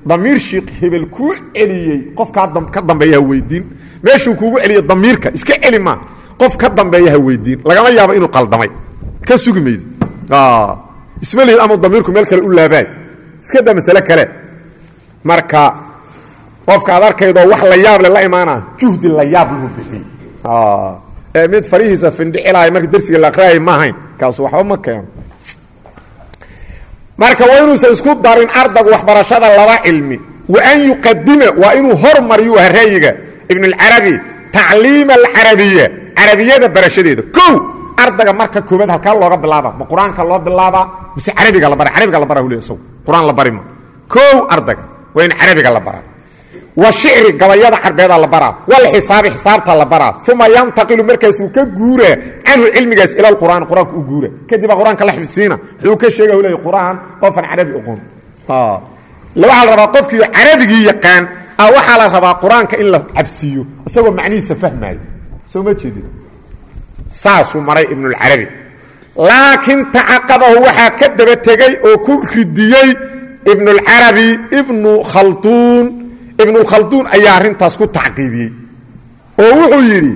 S1: damiir shiik hebel kuu celiyey. Qof kaa ka dambeeya weydiin. Meeshuu kuugu celiya damiirka. Iska celi maa qof ka dambeeya weydiin. Lagama yaabo inuu qaldamay. Ka sugi maydi isma lihid ama damiirku meel kale u laabaay iska daa masale kale. Marka qofka ad arkaydoo wax la yaab le la imaana juhdi la yaab lagu bixiyey. Ee mid farihiisa findhicilaaya marka dersiga la aqriyaaya ma ahayn. Kaasu waxba ma keeno. Marka waa inuusan isku darin ardagu waxbarashada laba cilmi. Wa an yuqadima waa inuu hormariyu aha ra'yiga ibn اlcarabi tacliima alcarabiya carabiyada barashadeeda. Kow ardaga marka koobaad halkaa looga bilaaba. Ma qur'aanka loo bilaabaa mise carabiga la bara carabiga la bara hule isagu qur'aan la bari ma kow ardaga waa in carabiga la baraa. Wa shicri gabayada carbeeda la baraa. Walxisaabi xisaabta la baraa. Uma yantaqilu markaasuu ka guura canhu cilmigaas ila qur'aan qur'aanka u guura. Kadib baa qur'aanka la xifsiina wuxuu ka sheega leey qur'aan qofan carabi oqoon waxaa la rabaa qofkii carabigii yaqaan a waxaa la rabaa qur'aanka in la cabsiiyo isagoo macnihiisa fahmaayo soo ma jeedin? Saasuu maray ibnulcarabi laakiin tacaqabahu waxaa ka daba tegey oo ku ridiyey ibnulcarabi ibnu khalduun ibnulkhalduun ayaa arrintaas ku tacqiibiyey. Oo wuxuu yidhi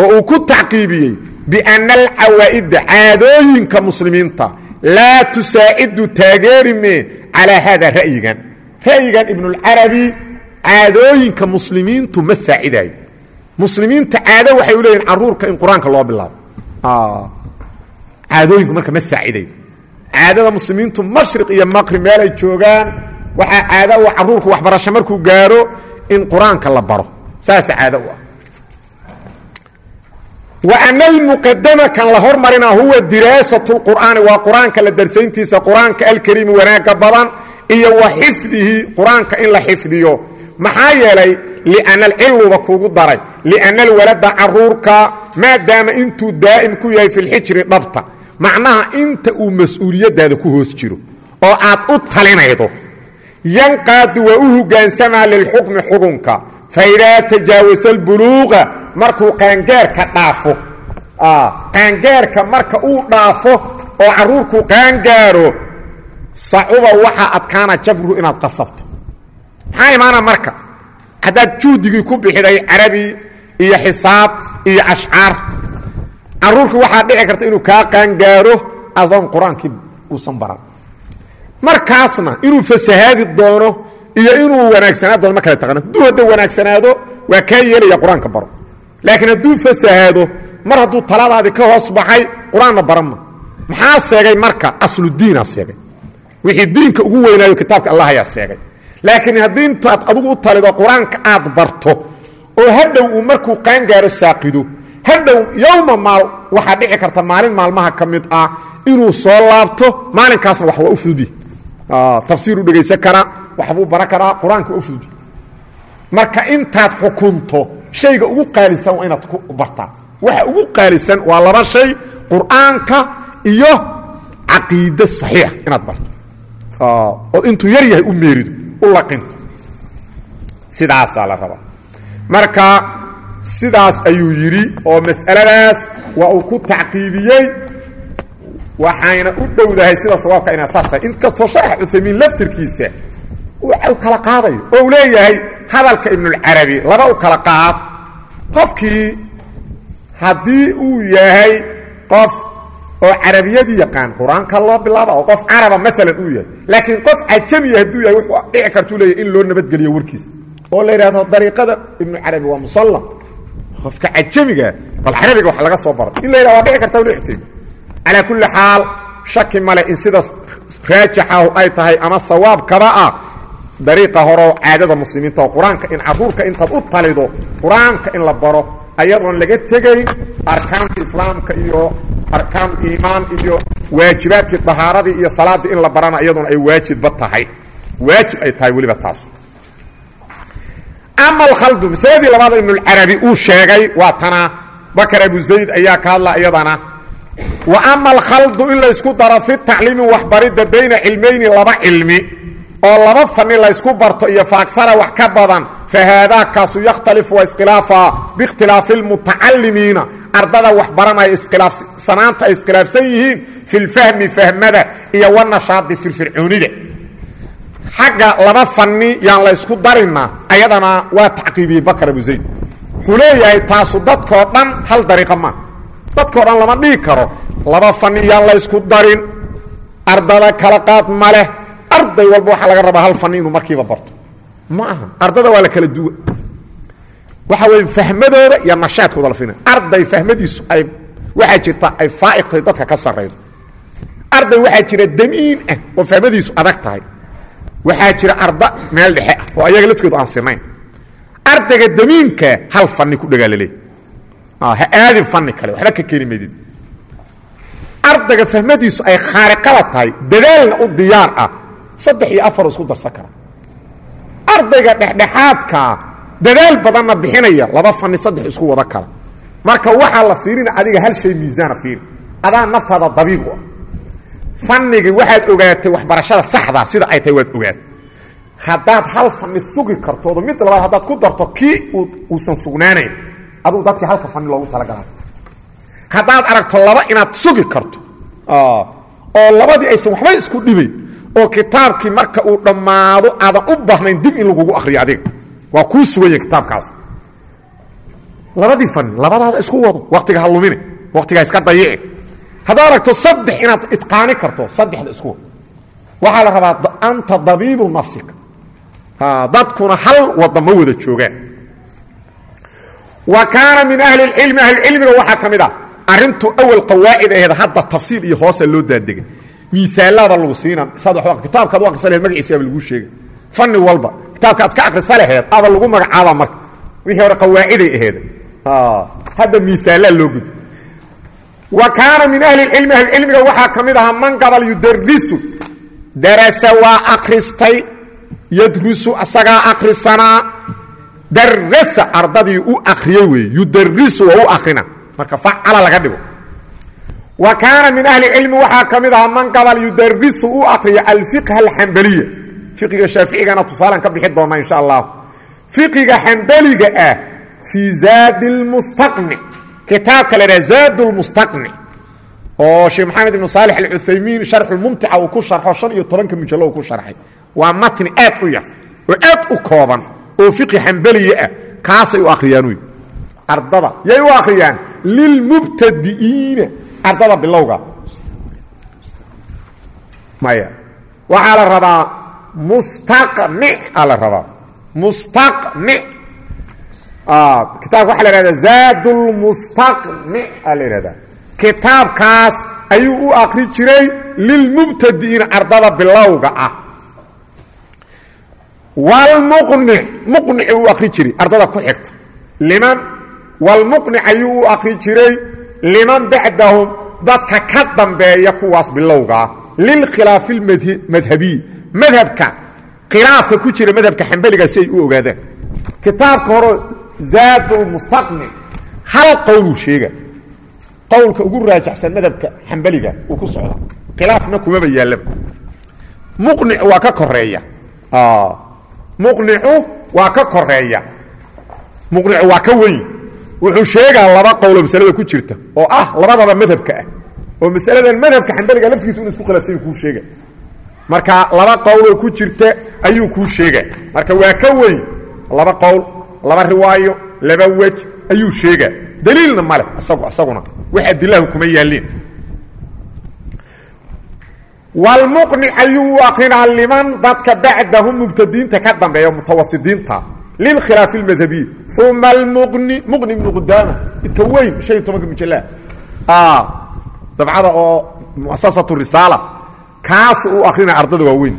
S1: oo uu ku tacqiibiyey bianna alcawaa'ida caadooyinka muslimiinta laa tusaacidu taageeri mee calaa haada ra'yigan. Ra'yigan ibnulcarabi caadooyinka muslimiintu ma saacidaayo muslimiinta caado waxay u leeyihiin caruurka in qur'aanka loo bilaabo caadooyinku marka ma saacidayo caadada muslimiintu mashriq iyo maqrib meelay joogaan waxaa caado u caruurku waxbarasho markuu gaaro in qur'aanka la baro. Saasa caado u ah. Ana almuqadama kan la hormarina huwa diraasat lqur'aani waa qur'aanka la darsayntiisa qur'aanka alkariimi wanaagga badan iyo wa xifdihi qur'aanka in la xifdiyo. Maxaa yeelay lianna alciluba kugu daray. Lianna alwalada caruurka maadaama intuu daa'im ku yahay filxijri dhabta macnaha inta uu mas'uuliyaddaada ku hoos jiro oo aad u talinaydo yanqaadu waa u hogaansamaa lilxukmi xukunka fa idaa tajaawasa albuluuqa markuu qaangaarka dhaafo qaangaarka marka uu dhaafo oo carruurku qaangaaro sacuba waxaa adkaana jabruhu inaad qasabto. Maxaa imaana marka? Haddaad juhdigii ku bixiday carabi iyo xisaab iyo ashcaar carruurkii waxaa dhici karta inuu kaa qaangaaro adoon qur'aankii uusan baran. Markaasna inuu fasahaadi doono iyo inuu wanaagsanaa doono ma kala taqana hadduu hadda wanaagsanaado waa kaa yeelaya qur'aanka baro. Laakiin hadduu fasahaado mar hadduu taladaadii ka hoos baxay qur'aanna baranma maxaa seegay marka? Asludiina seegay. Wixii diinka ugu weynaayo kitaabka allah ayaa seegay. Laakiin haddii intaad adugu u talido qur'aanka aad barto oo hadhow uu markuu qaangaaro saaqido hadhow yowma maal waxaa dhici karta maalin maalmaha ka mid ah inuu soo laabto maalinkaasna wax waa u fududi. Tafsiir u dhegaysan karaa waxbuu baran karaa qur'aanka waa u fududi. Marka intaad xukunto shayga ugu qaalisan waa inaad ku bartaa waxa ugu qaalisan waa laba shay qur'aanka iyo caqiide saxiix inaad barto. Ood intuu yar yahay u meerido u laqinto. Sidaasaa la rabaa. Marka sidaas ayuu yidhi oo mas'aladaas waa uu ku tacqiibiyey. Waxayna u dhowdahay sida sawaabka inaa saas tahay. Inkastoo sharax cuthaymiin laftirkiisa u kala qaadayo oo uu leeyahay hadalka ibnulcarabi laba u kala qaad. Qofkii haddii uu yahay qof oo carabiyadii yaqaan qur'aanka loo bilaaba oo qof caraba maalan uu yahay laakiin qof cajamiya hadduu yahay wuxuu dhici kartuu leeyahy in loo nabadgeliyo warkiisa. Oo la yidhahdo dariiqada ibnu carabi waa musallam qofka cajamiga bal carabiga wax laga soo baro in la yidhahdo waa dhici karta ixtimi calaa kulli xaal shaki male in sidaas raajaxahu ay tahay ama sawaabkaba ah dariiqa horeo caadada muslimiinta oo qur'aanka in caruurka intaad u talido qur'aanka in la baro ayadoon laga tegayn arkaanka islaamka iyo arkaan iimaan iyo waajibaadkii dahaaradii iyo salaaddii in la barana iyadoona ay waajibba tahay. Waajib ay tahay weliba taas ama alkhaldu masaladii labaad ibnulcarabi uu sheegay waa tana bakar abu zayd ayaa ka hadla iyadana wa ama alkhaldu in laysku daro fi tacliimi waxbaridda bayna cilmayni laba cilmi oo laba fani laysku barto iyo faagara wax ka badan fa haadaakaasu yakhtalifu waa iskhilaafaa biikhtilaafi lmutacalimiina ardada wax baranaya iskhilaafsanaanta ay iskhilaafsan yihiin fi lfahmi fahmada iyo wanashaadi firfircoonida xagga laba fani yaan laysku darinaa ayadana waa tacqiibiyey bakar abu zayd. Wuxuu leeyahay taasu dadkoo dhan hal dariiqa maa dadkoo dhan lama dhihi karo. Laba fani yaan laysku darin. Ardada kala qaad ma leh. Arday walba waxaa laga rabaa hal fani inuu markiiba barto. Ma aha. Ardada waa la kala duwa. Waxa weeye fahmadooda iyo nashaadkooda la fina arday fahmadiisu ay waxaa jirta ay faa'iqtahay dadka ka sarraydo arday waxaa jira damiin ah waxaa jira arda meel dhexe ah oo ayaga ladkoodu aan sinayn ardayga damiinka hal fani ku dhagaalaleey ha aadin fani kale waxba ka keeni maydid ardayga fahmadiisu ay khaariqada tahay dadaalna u diyaar ah. Saddex iyo afaru isku darsan kara. Ardayga dhexdhexaadkaa dadaal badanna bixinaya laba fani saddex isku wada kara marka waxaa la fiirina adiga hal shay miisaana fiiri adaa naftaada dabiib u ah fanigii waxaad ogaatay waxbarashada saxdaa sida ay tahay waad ogaatay. Haddaad hal fani sugi kartoodo mid labaad haddaad ku darto kii uusan sugnaanayn adugu dadkii halka fani loogu talagala haddaad aragto laba inaad sugi karto oo labadii aysan waxba isku dhibayn oo kitaabkii marka uu dhammaado aadan u baahnayn dib in lagugu akriyo adiga. Waa kuu suganya kitaabkaas. Labadii fani labadaada isku wado waktiga ha lumine waktiga iska dayici haddaad aragto saddex inaad idqaani karto saddexda isku. Waxaa la rabaa anta dabiibu nafsika dadkuna hal wada ma wada joogaan. Wa kaana min ahli اlcilmi ahlicilmiga waxaa ka mid ah arintu awal qawaacid aheed hadda tafsiil iyo hoosa loo daadegay. Miaalaaba lagu siina saad kitaabkaad u akrisa laheed magaciisaaba laguu sheegay. Fani walba kitaabka aad ka akrisa laheed aba lagu magacaaba marka. Wixii hore qawaaciday aheed. Hadda miaalaa loo gudi wa kaana min ahli اcilmi ahlicilmiga waxaa ka mid ahaa man gabal yudarisu darasa waa akristay yadrusu asagaa akrisanaa darasa ardadii u akriyey weeye yudarisu waa u akrina marka facala laga dhigo. Wa kaana min ahli cilmi waxaa ka mid ahaa man gabal yudarisu u akriya alfiqha alxambaliya fiqiga shaaficigana tusaalan kitaabka la dhaha zaad lmustaqnic oo sheekh maxamed ibnu saalix alcuthaymiin sharxulmumtica uu ku sharxo shan iyo tobanka mujallo uu ku sharxay. Waa matni aad u yar oo aad u kooban oo fiqi xambaliya ah kaasay u akhriyaan ardada yay u akhriyaan lilmubtadi'iina. Ardada bilowga. Maya. Waxaa la rabaa mustaqnic aa la rabaa mustaqnic kitaabka waxa la ihahda zaad lmustaqnic aa kitaabkaas ayuu u akri jiray lilmubtadi'iina ardada bilowga ah. Wlmuqnic muqnic u akri jiray ardada ku xigta. Liman? Wlmuqnic ayuu u jiray liman bacdahum dadka ka dambeeya kuwaas bilowgaa lilkhilaafi اmadhabiy madhabka. Khilaafka ku jira madhabka xambaliga si u ogaadaan. Kitaabka hore zaad lmustaqnic hal qowluu sheega. Qowlka ugu raajaxsan madhabka xambaliga uu ku socda khilaafna kumaba yaallaba muqnic waa ka koreeya muqnicu waa ka koreeya muqnicu waa ka weyn. Wuxuu sheegaa laba qowlo masalada ku jirta oo ah labadaba madhabka ah. Oo masaladan madhabka xambaliga laftigiisa un isku khilaafsany kuu sheega marka laba qowloo ku jirta ayuu kuu sheega marka waa ka weyn laba qowl laba riwaayo laba wej ayuu sheegaa daliilna male isagu isaguna wax adilahu kuma yaalliin wlmuqnic ayuu u liman dadka bacdahum mubtadiinta ka dambeeya mutawasidiinta lilkhilaafi اmadhabiy uma almuqni muqni ibnu qudaama. Midka weyn shan iyo tobanka mujalla dabcada oo muasasatu risaala. Kaas uu akrinaa ardada waaweyn.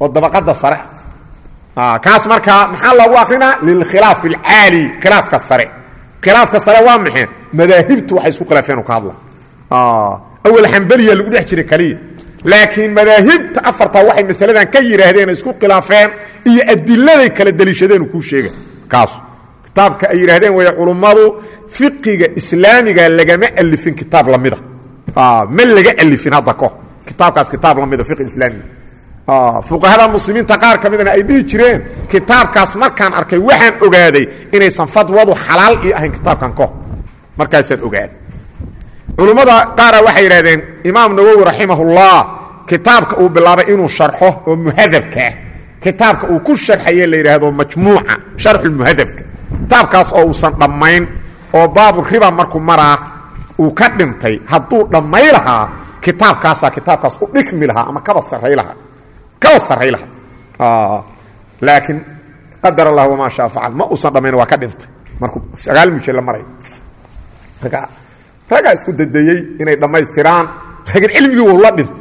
S1: Oo dabaqada sare kaas markaa maxaa loogu akrinaa lilkhilaaf اlcaali khilaafka sare. Khilaafka sare waa maxay? Madaahibtu waxay isku khilaafeen ka hadla. Awal xambaliya lagu dhex jiray kaliya. Laakiin madaahibta afartaa waxay masaladan ka yidhaahdeen isku khilaafeen iyo adiladay kala deliishadeen kuu sheega kaasu kitaabka ay yidhaahdeen way culummadu fiqiga islaamiga lagama alifin kitaab lamida ma laga alifin hadda ko. Kitaabkaas kitaab lamida fiqi islaamiga fuqahada muslimiinta qaar ka midana ay dhihi jireen kitaabkaas markaan arkay waxaan ogaaday inaysan fadwadu xalaal ii ahayn kitaabkan ko markaasaan ogaaday culummada qaara waxay yidhahdeen imaam nawowi raximahullah kitaabka uu bilaabay inuu sharxo oo muhadabkaah kitaabka uu ku sharxaye la yidhaahdo majmuuca sharxulmuhadabka kitaabkaas oo uusan dhammayn oo baabu riba markuu maraa uu ka dhintay hadduu dhammay lahaa kitaabkaasaa kitaabkaas u dhigmi lahaa ama kaba saray lahaa kaba saray lahaa laakiin qadar allah wamaa shaa facal. Ma uusan dhammayn waa ka dhintay. Markuu sagaal mujalla maray. Ragaa isku dadeeyey inay dhammaystiraan. Laakiin cilmigii wuu la dhintay.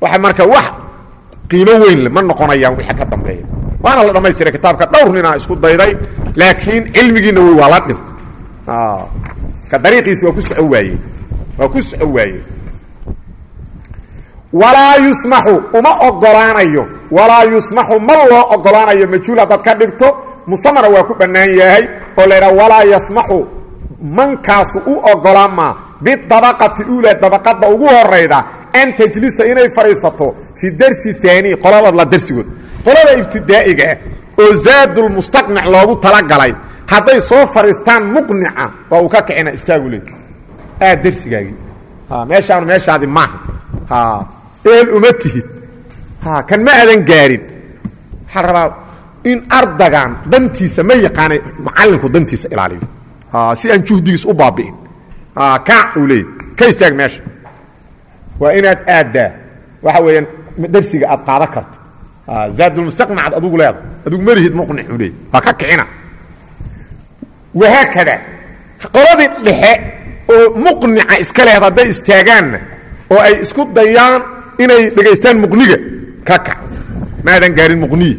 S1: Waxa marka wax qiimo weyn le ma noqonayaan wixii ka dambeeya waana la dhammaystiray kitaabka dhowr ninaa isku dayday laakiin cilmigiina wey waa la dhintay. Ka dariiqiisi waa ku soco waayey. Waa ku soco waayey walaa yusmaxu uma ogolaanayo walaa yusmaxu ma loo ogolaanayo majhuul haddaad ka dhigto. Musamana waa ku bannaan yahay oo la idhaha walaa yasmaxu mankaasu u ogolaamaa bidabaqati uula dabaqada ugu horayda an tajlisa inay fadhiisato fi darsi aani qolada la darsigood. Qolada ibtidaa'iga ah oo zaadulmustaqnic loogu talagalay hadday soo fadhiistaan muqnica waa uu ka kicina istaagu le aad darsigaagii. Meeshaanu meeshaadi maaha eel uma tihid. Kan ma aadan gaarin. Waxaa rabaa in ardagan dantiisa ma yaqaanay macallinku dantiisa ilaaliyo si aan juhdigiis u baabi'in. Kac uu leeyay ka istaag meesha. Waa inaad aaddaa. Waxa weeyaan darsiga aad qaadan karto. Zaadulmustaqnacad adugu leeda adugu malihid muqnic uu leeyay waa ka kicina. Wahaakada qoladii dhexe oo muqnica iska lehed hadday istaagaanna oo ay isku dayaan inay dhegaystaan muqniga? Ka kac maadan gaarin muqniyi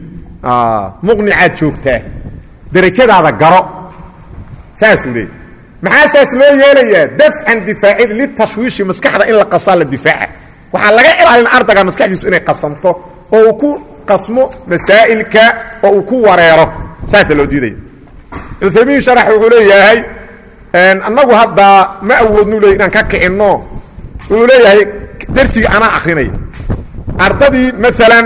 S1: muqnicaad joogtaa derajadaada garo. Saasuu leeyay maxaa saas loo yeelayaa? Dafcan difaacid litashwiishi maskaxda in la qasaa la difaaca. Waxaa laga ilaalin ardayga maskaxdiisu inay qasanto oo uu ku qasmo masaa'ilka oo uu ku wareero. Saasa loo diidaya cuthaymiin sharax wuxuu leeyahay annagu haddaa ma awoodnu leey inaan ka kicinno. Wuxuu leeyahay dersigii anaa akrinaya ardadii maalan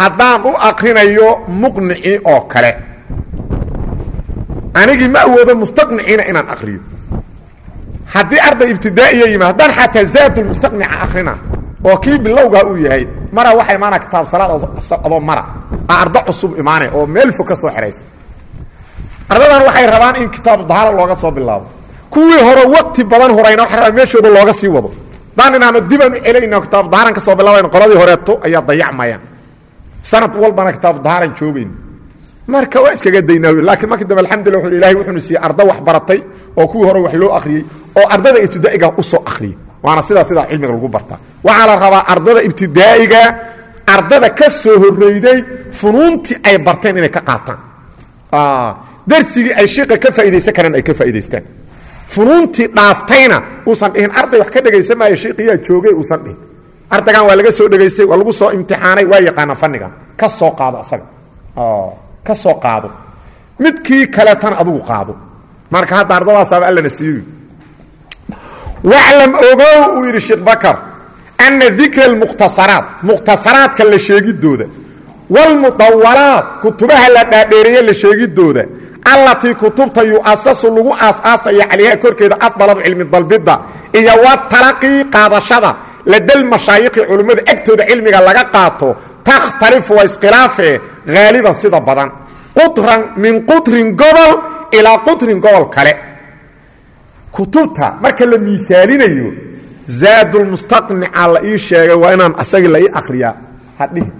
S1: haddaan u akrinayo muqnici oo kale. Anigii ma awoodo mustaqniciina inaan akriyo haddii arday ibtidaa'iya yimi haddaan xataa zaadulmustaqnica akrina oo kii bilowgaa uu yahay mara waxa imaana kitaab salaad adoo mara. A ardo cusub imaane oo meel fog ka soo xihaysa ardadan waxay rabaan in kitaabu dahaara looga soo bilaabo. Kuwii hore wakti badan horayna waxay rabaan meeshooda looga sii wado daan inaanu dibaan u celayno kitaabu dahaaran ka soo bilaabayn qoladii horeeto ayaa dayacmayaan. Sanad walbana kitaabu dahaaran joogayn marka waa iskaga daynaa laakiin markii dambe alxamdullah wuxuu ilaahay wuxuuna siiyey arda wax baratay oo kuwii hore wax loo akhriyey oo ardada ibtidaa'iga u soo akhriyey. Waana sidaa sidaa cilmiga lagu bartaa waxaa la rabaa ardada ibtidaa'iga ardada ka soo horreyday funuuntii ay barteen inay ka qaataan. Darsigii ay shiiqa ka faa'idaysan kareen ay ka faa'idaystaan funuuntii dhaaftayna. Uusan dhihin arday wax ka dhegaysan maayo shiiqiyaa joogay uusan dhihin ardaygan waa laga soo dhegaystay waa lagu soo imtixaanay waa yaqaana fannigan. Ka soo qaado asaga. Ka soo qaado. Midkii kaleetana adugu qaado. Marka hadda ardadaasaaba allana siiyo waclam ogow uu yidhi sheekh bakar anna dikra almukhtasaraat mukhtasaraadka la sheegidooda waalmudawalaat kutubaha la dhaadheereeye la sheegidooda allatii kutubta yu'asasu lagu aas-aasaya calayha korkeeda adalabu cilmi dalbidda iyo watalaqii qaadashada ladal mashaayikhi culimmada agtooda cilmiga laga qaato takhtalifu waa iskhilaafee haaliban sida badan. Qutran min qutrin gobol ilaa qutrin gobol kale. Kutubta marka la miaalinayo zaadulmustaqnica la ii sheegay waa inaan asagii la ii hadhihi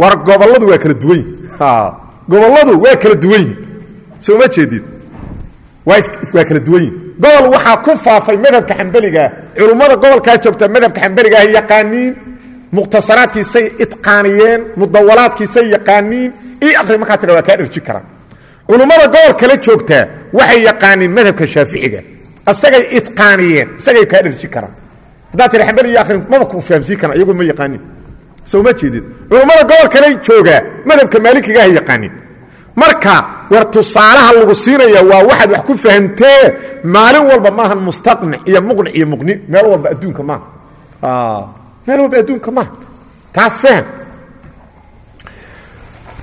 S1: war gobolladu waa kala duwan yihiin gobolladu waa kala duwan yihiin soo ma jeedid waa kala duwan yihiin gobol waxaa ku faafay madhabka xambeligaah culummada gobolkaas joogta madhabka xambeligaah yaqaaniin. Mukhtasaraadkiisay idqaaniyeen mudawalaadkiisay yaqaaniin ii akri markaa tira waa kaa dherji karaan culummada gobol kale joogtaa waxay yaqaaniin madhabka shaaficiga. Isagay idqaaniyeen isagay kaa dherji karaan haddaad tira xambeli iyo akrin maba ku fahamsiin karaan iyagu ma yaqaanin soo ma jeedid culummada gobol kale joogaa madhabka maalikigaah yaqaanin marka war tusaalaha lagu siinaya waa waxaad wax ku fahamtee maalin walba maahan mustaqnic iyo muqnic iyo muqni meel walba adduunka maaha meel walba adduunka maaha taas faham.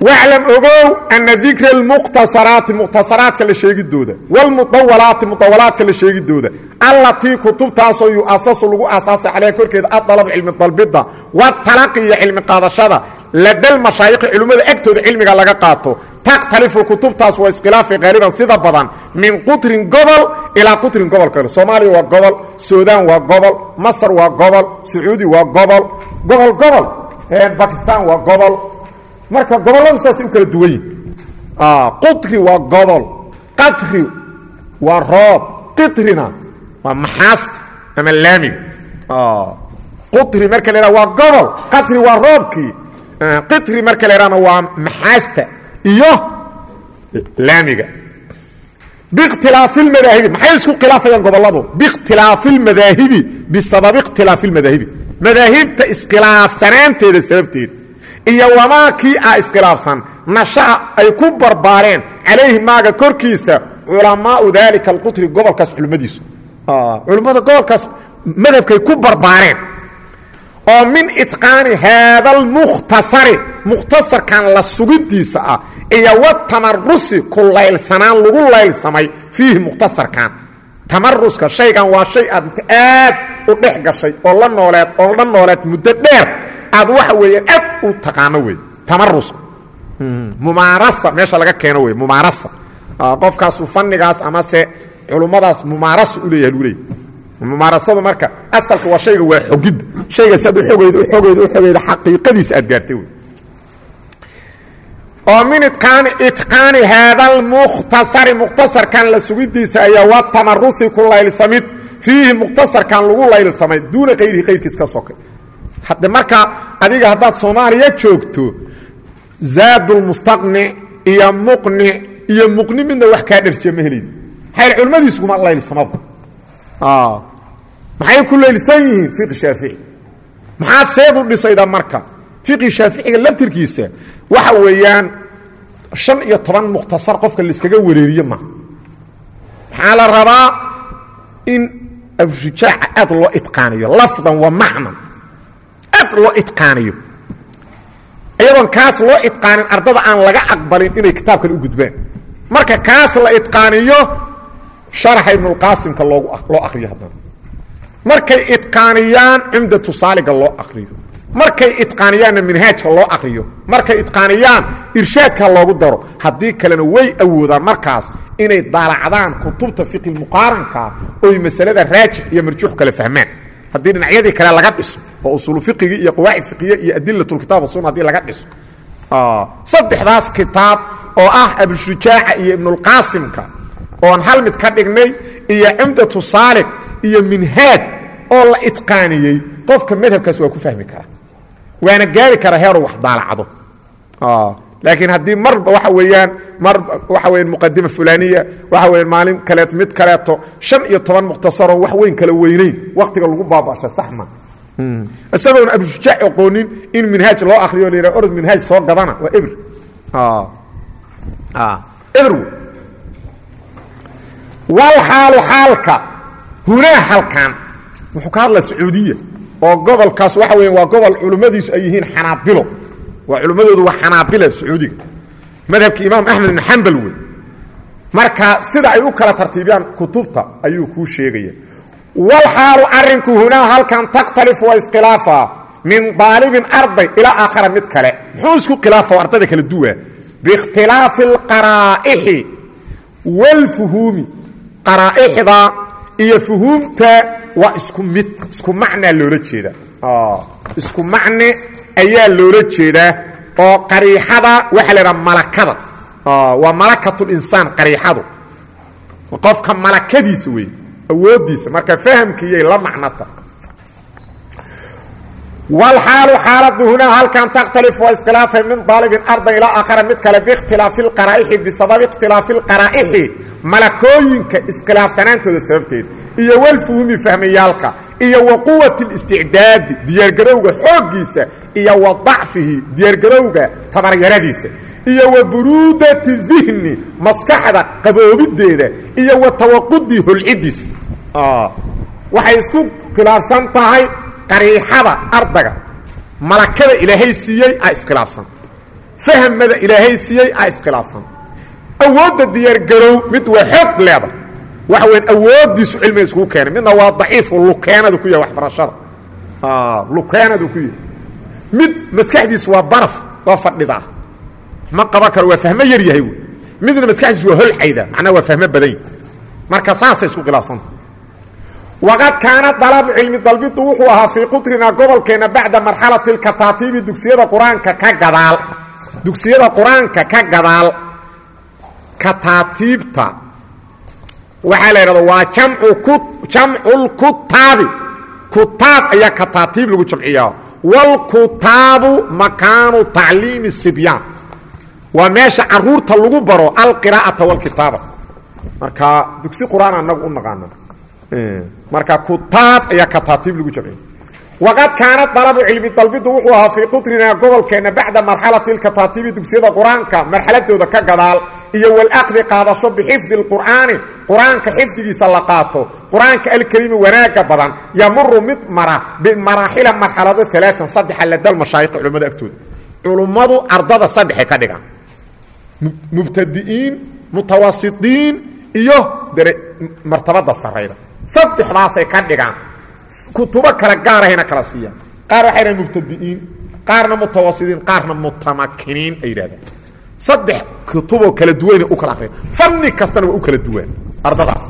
S1: Waclam ogow ana dikra almukhtasaraati mukhtasaraadka la sheegidooda wاlmudawalaati mudawalaadka la sheegidooda allatii kutubtaasoo yu'asasu lagu aasaasay calayha korkeeda adalab cilmi dalbidda watalaqi iyo cilmi qaadashada. Ladal mashaayikhi culimmada agtooda cilmiga laga qaato takhtalifu kutubtaas waa iskhilaafay haaliban sida badan min qutrin gobol ilaa qutrin gobol kale soomaaliya waa gobol suudaan waa gobol masar waa gobol sacuudi waa gobol gobol gobol bakistan waa gobol marka gobolladu saasay u kala duwan yihiin qutri waa gobol qatri waa roob qitrina waa maxaasta ama laamiga qutri marka la waa gobol qatri waa roobkii qitri marka la ydhahna waa maxaasta iyo laamiga. Bikhtilaafi lmadaahibi maxay isku khilaafayaan gobolladu? Biikhtilaafi lmadaahibi bisababi ikhtilaafi lmadaahibi madaahibta iskhilaafsanaanteeda sababteeda iyo wamaa kii ah iskhilaafsan. Nasha'a ay ku barbaareen. Calayhi maaga korkiisa culamaau daalika alqutri gobolkaas culimmadiisu. Culimmada gobolkaas madhabkay ku barbaareen oo min itqaani haada almukhtasari mukhtasarkan la sugidiisa ah iyo watamarusi ku laylsanaan lagu laylsamay fiihi mukhtasarkan. Tamaruska shaygan waa shay aad inta aad u dhex gashay oo la nooleed oo la nooleed muddo dheer. Aad waxa weeyaan aad u taqaano wey tamarusku mumaarasa meesha laga keeno wey mumaarasa. Qofkaasu fannigaas amase culummadaas mumaarasa u leeyahay leeyahy mumaarasadu marka asalka waa shayga waa xogidda shayga si aad u ogeyda u ogeyda u ogeyda xaqiiqadiisa aad gaartay wey. Oo min itqaani itqaani haada almukhtasari mukhtasarkan la sugidiisa ayaa waa tamarusi ku laylsamid fiihi mukhtasarkan lagu laylsamay duuna kayrihi kayrkiis ka sokay hadde marka adiga haddaad soomaaliya joogto zaadulmustaqnic iyo muqnic iyo muqni midna wax kaa dharjiya ma helaydi maxay culimmadiisu kuma laylsamaba maxay ku laylsan yihiin fiqi shaafici maxaad seed u dhisayda marka? Fiqi shaaficiga laftirkiisa waxa weeyaan shan iyo toban mukhtasar qofka laiskaga wareeriye ma. Maxaa la rabaa in abshujaaca aad loo itqaaniyo lafdan wa macnan aad loo itqaaniyo iyadoon kaas loo itqaanin ardada aan laga aqbalin inay kitaabkan u gudbaan. Marka kaas la itqaaniyo sharaxa ibnulqaasimka loogu loo akriyo haddana markay itqaaniyaan cumdatu saaliga loo akriyo markay itqaaniyaanna minhaajka loo akriyo markay itqaaniyaan irshaadka loogu daro. Haddii kalena way awoodaan markaas inay daalacdaan kutubta fiqi muqaaranka oy masalada raajix iyo marjuux kale fahmaan. Haddii dhinacyadii kale laga dhiso oo usuulu fiqigii iyo qawaacid fiqiya iyo adilatulkitaab sunna haddii laga dhiso. Saddexdaas kitaab oo ah abushujaaca iyo ibnulqaasimka oon hal mid ka dhignay iyo cumdatu saalig iyo minhaaj oo la itqaaniyey qofka madhabkaas waa ku fahmi kara waana gaari kara heeru wax daalacdo. Laakiin haddii marba waxa weeyaan mar waxa weya muqadima fulaniya waxa weya maalin kaleet mid kaleeto shan iyo toban mukhtasaroo wax weyn kala weynayn waktiga lagu baabasha saxma isagoon abshujaac aqoonin in minhaaj loo akriyo la yidhaha orod minhaaj soo gadana waa ebr ebr wal xaalu xaalka hunaa halkan. Wuxuu ka hadlaa sacuudiya oo gobolkaas waxa weya waa gobol culimmadiisu ay yihiin xanaabilo. Waa culimmadoodu waa xanaabila sacuudiga. Madhabka imaam axmed ibn xambal wey marka sida ay u kala tartiibiyaan kutubta ayuu kuu sheegaya. Wal xaalu arrinku hunaa halkan takhtalifu waa iskhilaafaa min daalibin arday ilaa aakhara mid kale. Muxuu isku khilaafa ardayda kala duwa biikhtilaafi alqaraa'ixi waalfuhuumi qaraa'ixda iyo fuhuumta waa isku mid isku macnaa loola jeeda. Isku macne ayaa loola jeedaa oo qariixada waxaa la idhaha malakada. Waa malakatulinsaan qariixadu. Qofka malakadiisa wey awooddiisa marka fahamkiiyay la macnata. Wlxaalu xaaladu hunaa halkan takhtalif waa iskhilaafay min daalibin arday ilaa aakhara mid kale biikhtilaafi lqaraa'ixi bisababi ikhtilaafi lqaraa'ixi malakooyinka iskhilaafsanaantooda sababteed iyo walfuhumi fahmayaalka iyo wa quwati diyaargarowga xooggiisa iyo wa dacfihi diyaargarowga tabaryaradiisa iyo wa buruudati dihni maskaxda qaboobideeda iyo wa tawaqudii holcidiisa waxay isku khilaafsan tahay qariixada ardaga. Malakada ilaahay siiyey a iskhilaafsan. Fahmada ilaahay siiyey a iskhilaafsan awoodda diyaargarow mid waa xoog leeda. Waxa weyan awooddiisu cilmiga iskugu keenay. Midna waa daciifu lukeenadu ku yahay waxbarashada. Lukeenadu ku yahay. Mid maskaxdiisu waa baraf waa fadhidaa. Ma qaban karo waa fahmo yar yahay wy midna maskaxdiisu waa holcayda macnaa waa fahmo badan marka saasay isku khilaafsanta waqad kaana dalabu cilmi dalbidu wuxuu ahaa fii qutrinaa gobolkeenna bacda marxalati lkataatiibi dugsiyada qur'aanka ka gadaal. Dugsiyada qur'aanka ka gadaal kataatiibta. Waxaa la yidhahda waa jamcu ku jamculkutaabi kutaab ayaa kataatiib lagu jamciyaa. Wاlkutaabu makaanu tacliimi sibyaan. Waa meesha carruurta lagu baro alqiraa'ata wاlkitaaba marka dugsi qur'aan anagu u naqaana marka kutaab ayaa kataatiib lagu jamciya waqad kaana dalabu cilmi dalbidu wuxuu ahaa fii qutrinaa gobolkeenna bacda marxalati lkataatiibi dugsiyada qur'aanka marxaladooda ka gadaal iyo walaqdi qaadasho bixifdi lqur'aani qur'aanka xifdigiisa la qaato. Qur'aanka alkariimi wanaaga badan yamuru mid mara bimaraaxila marxalado alaaan saddexa ladal mashaayikha culimmada agtooda. Culummadu ardada saddexay ka dhigaan mubtadi'iin mutawasidiin iyo martabada sarayda. Saddexdaasay ka dhigaan. Kutubo kala gaarahayna kala siiyaan. Qaar waxay dhahan mubtadi'iin qaarna mutawasidiin qaarna mutamakiniin ay yidhahdaan saddex kutuboo kala duwana u kala akriya fanni kastana waa u kala duwaan ardadaas.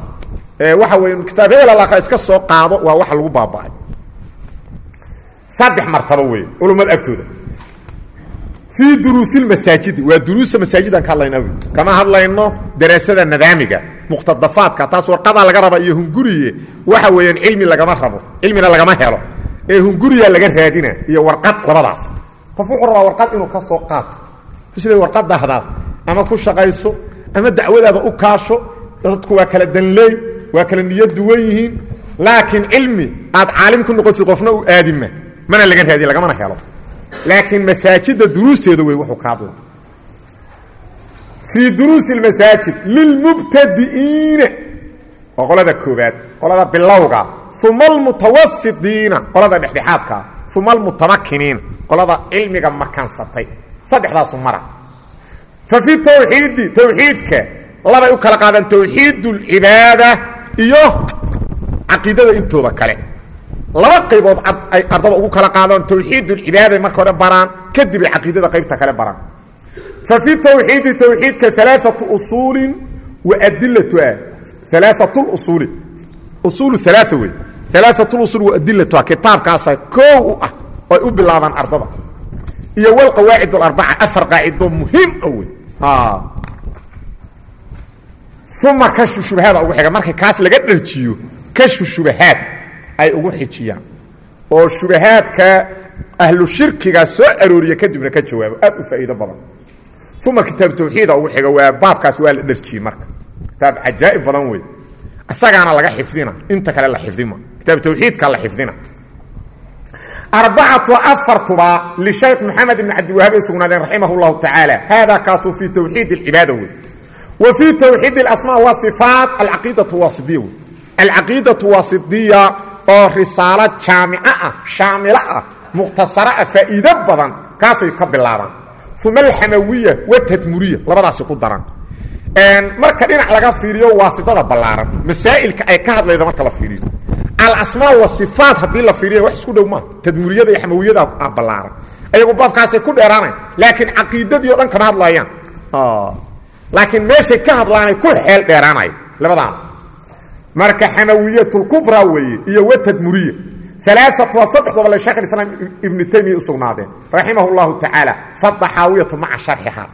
S1: Waxa weya kitaabyada la iska soo qaado waa waxa lagu baaba'ay. Saddex martabo wey culummada agtooda. Fii duruusilmasaajidi waa duruusa masaajidaan ka hadlayna kama hadlayno daraasada nadaamiga muqtadafaadka taas warqadaa laga raba iyo hunguriye. Waxa weeyaan cilmi lagama rabo cilmina lagama helo. Ee hunguriyaa laga raadina iyo warqad labadaas qof wuxuu rabaa warqad inuu ka soo qaato sida warqadahdaas ama ku shaqayso ama dacwadaada u kaasho dadku waa kala danleey waa kala niyo duwan yihiin laakiin cilmi aad caalim ku noqotid qofna u aadima mana laga raadiye lagamana helo. Laakiin masaajidda duruusteeda wey wuxuu ka hadla fii duruusi اmasaajid lilmubtadi'iina waa qolada koobaad qolada bilowga uma almutawasidiina qolada dhexdhexaadka uma almutamakiniina qolada cilmiga makansatay saddexdaasu mara. Fa fi tawxiidi tawxiidka labay u kala qaadaan tawxiid اlcibaada iyo caqiidada intooda kale. Laba qaybood ay ardada ugu kala qaadaan tawxiid اlcibaada marka hore baraan kadib ay caqiidada qaybta kale baraan. Fa fi tawxiidi tawxiidka alaaatu usuulin wa adilatuha alaaat usuuli usuulu alaa wey alaaat usuul wa adilatuha kitaabkaasa koow u ah oo ay u bilaabaan ardada iyo walqawaacid alarbaca afar qaacido muhiim a wey uma kashfu shubahaada ugu xiga. Markay kaas laga dharjiyo kashfu shubahaad ay ugu xijiyaan. Oo shubahaadka ahlu shirkiga soo arooriya kadibna ka jawaabo aad u faa'iido badan. Uma kitaab tawxiida ugu xiga waa baabkaas waa la dharjiyey marka. Kitaab cajaa'ib badan wey isagaana laga xifdina inta kale la xifdima kitaab tawxiidka la xifdina arbacatu afartuba lishaykh moxamed ibn cabdiwahaab ay sugnaadeen raximah اllahu tacaala haadaa kaasuu fii tawxiid اlcibaada wey wa fii tawxiid اlasmaa wasifaat alcaqiidatu waasidiya wey alcaqiidatu waasidiya oo risaalo jaamico ah shaamilo ah mukhtasaro ah faa'iido badan kaasay ka bilaabaan uma alxamawiya watadmuriya labadaasi ku daran marka dhinac laga fiiriyo waasidada ballaaran masaa'ilka ay ka hadlayda marka la fiiriyo alasmaa wasifaat haddii la fiiriya wax isku dhow maaha tadmuriyada iyo xamawiyada ballaaran. Ayagu baabkaasay ku dheeraanayn laakiin caqiidadii o dhan kama hadlayaan. Laakiin meeshay ka hadlaanay ku xeel dheeraanayo labadaana marka xamawiyatulkubra weeye iyo watadmuriya alaaat waa saddexdooba le sheekh islaam ibnu taymiya u sugnaadeen. Raximah اllahu tacaala fadaxaawiyatu maca sharxiha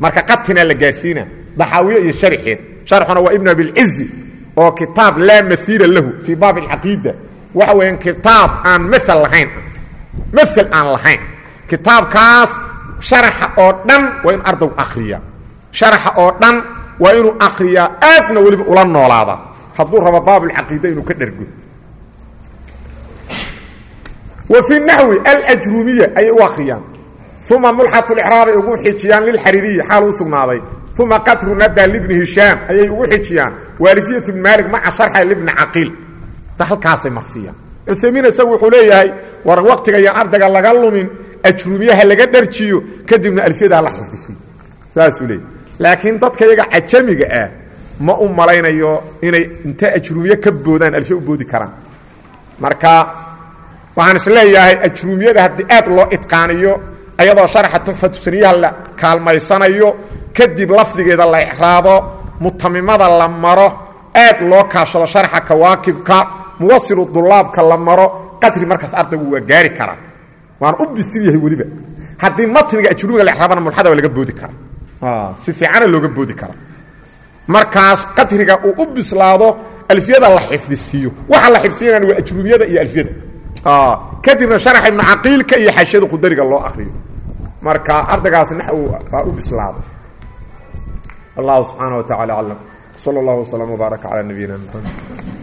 S1: marka qatinaa la gaarsiina daxaawiye iyo sharxeed sharxuna waa ibn abilcizi oo kitaab laa maiila lahu fii baab اlcaqiida waxa weeyaan kitaab aan maal lahayn. Mael aan lahayn. Kitaabkaas sharaxa oo dhan waa inu ardaw akriya sharaxa oo dhan waa inuu akriyaa aadna weliba ula noolaada. Hadduu rabo baab اlcaqiida inuu ka dhergo wa fi naxwi alajrumiya ayay u akriyaan uma mulxat lcraabay ugu xijiyaan lilxariiriyi uma qatru nada libni hishaam ayay ugu xijiyaan. Waalifiyat bn maalik maca sharxa libni caqiil halkaasay marsiiyaan. Cuthaymiin isagu wuxuu leeyahay war waqtiga yaan ardayga laga lumin ajrumiyaha laga dharjiyo kadibna alfiyada la xifdisiyo saasuu leeyahy laakiin dadka yaga cajamiga ah ma u malaynayo inay inta ajrumiye ka boodaan alfiya u boodi karaan. Marka waxaan is leeyahay ajruumiyada haddii aad loo idqaaniyo ayadoo sharaxa tuxfatu saniyaha la kaalmaysanayo kadib lafdigeeda la icraabo mutamimada la maro aad loo kaashado sharxa kawaakibka muwasilu dulaabka la maro qadri markaas ardaygu waa gaari karaa. Waan u bisil yahay weliba. Haddii matniga ajruumiga la icraabana mulxada waa laga boodi karaa. Si fiicana looga boodi karaa. Markaas qadriga uu u bislaado alfiyada la xifdisiiyo. Waxa la xifdisiinayana waa ajruumiyada iyo alfiyada. Kadibna sharaxa ibnu caqiilka iyo xashiyada qudariga loo akriyo marka ardaygaas naxw baa u bislaado allahu subxaana wa tacala aclam sala allahu waslama wbaaraka calaa nabiyina mxamed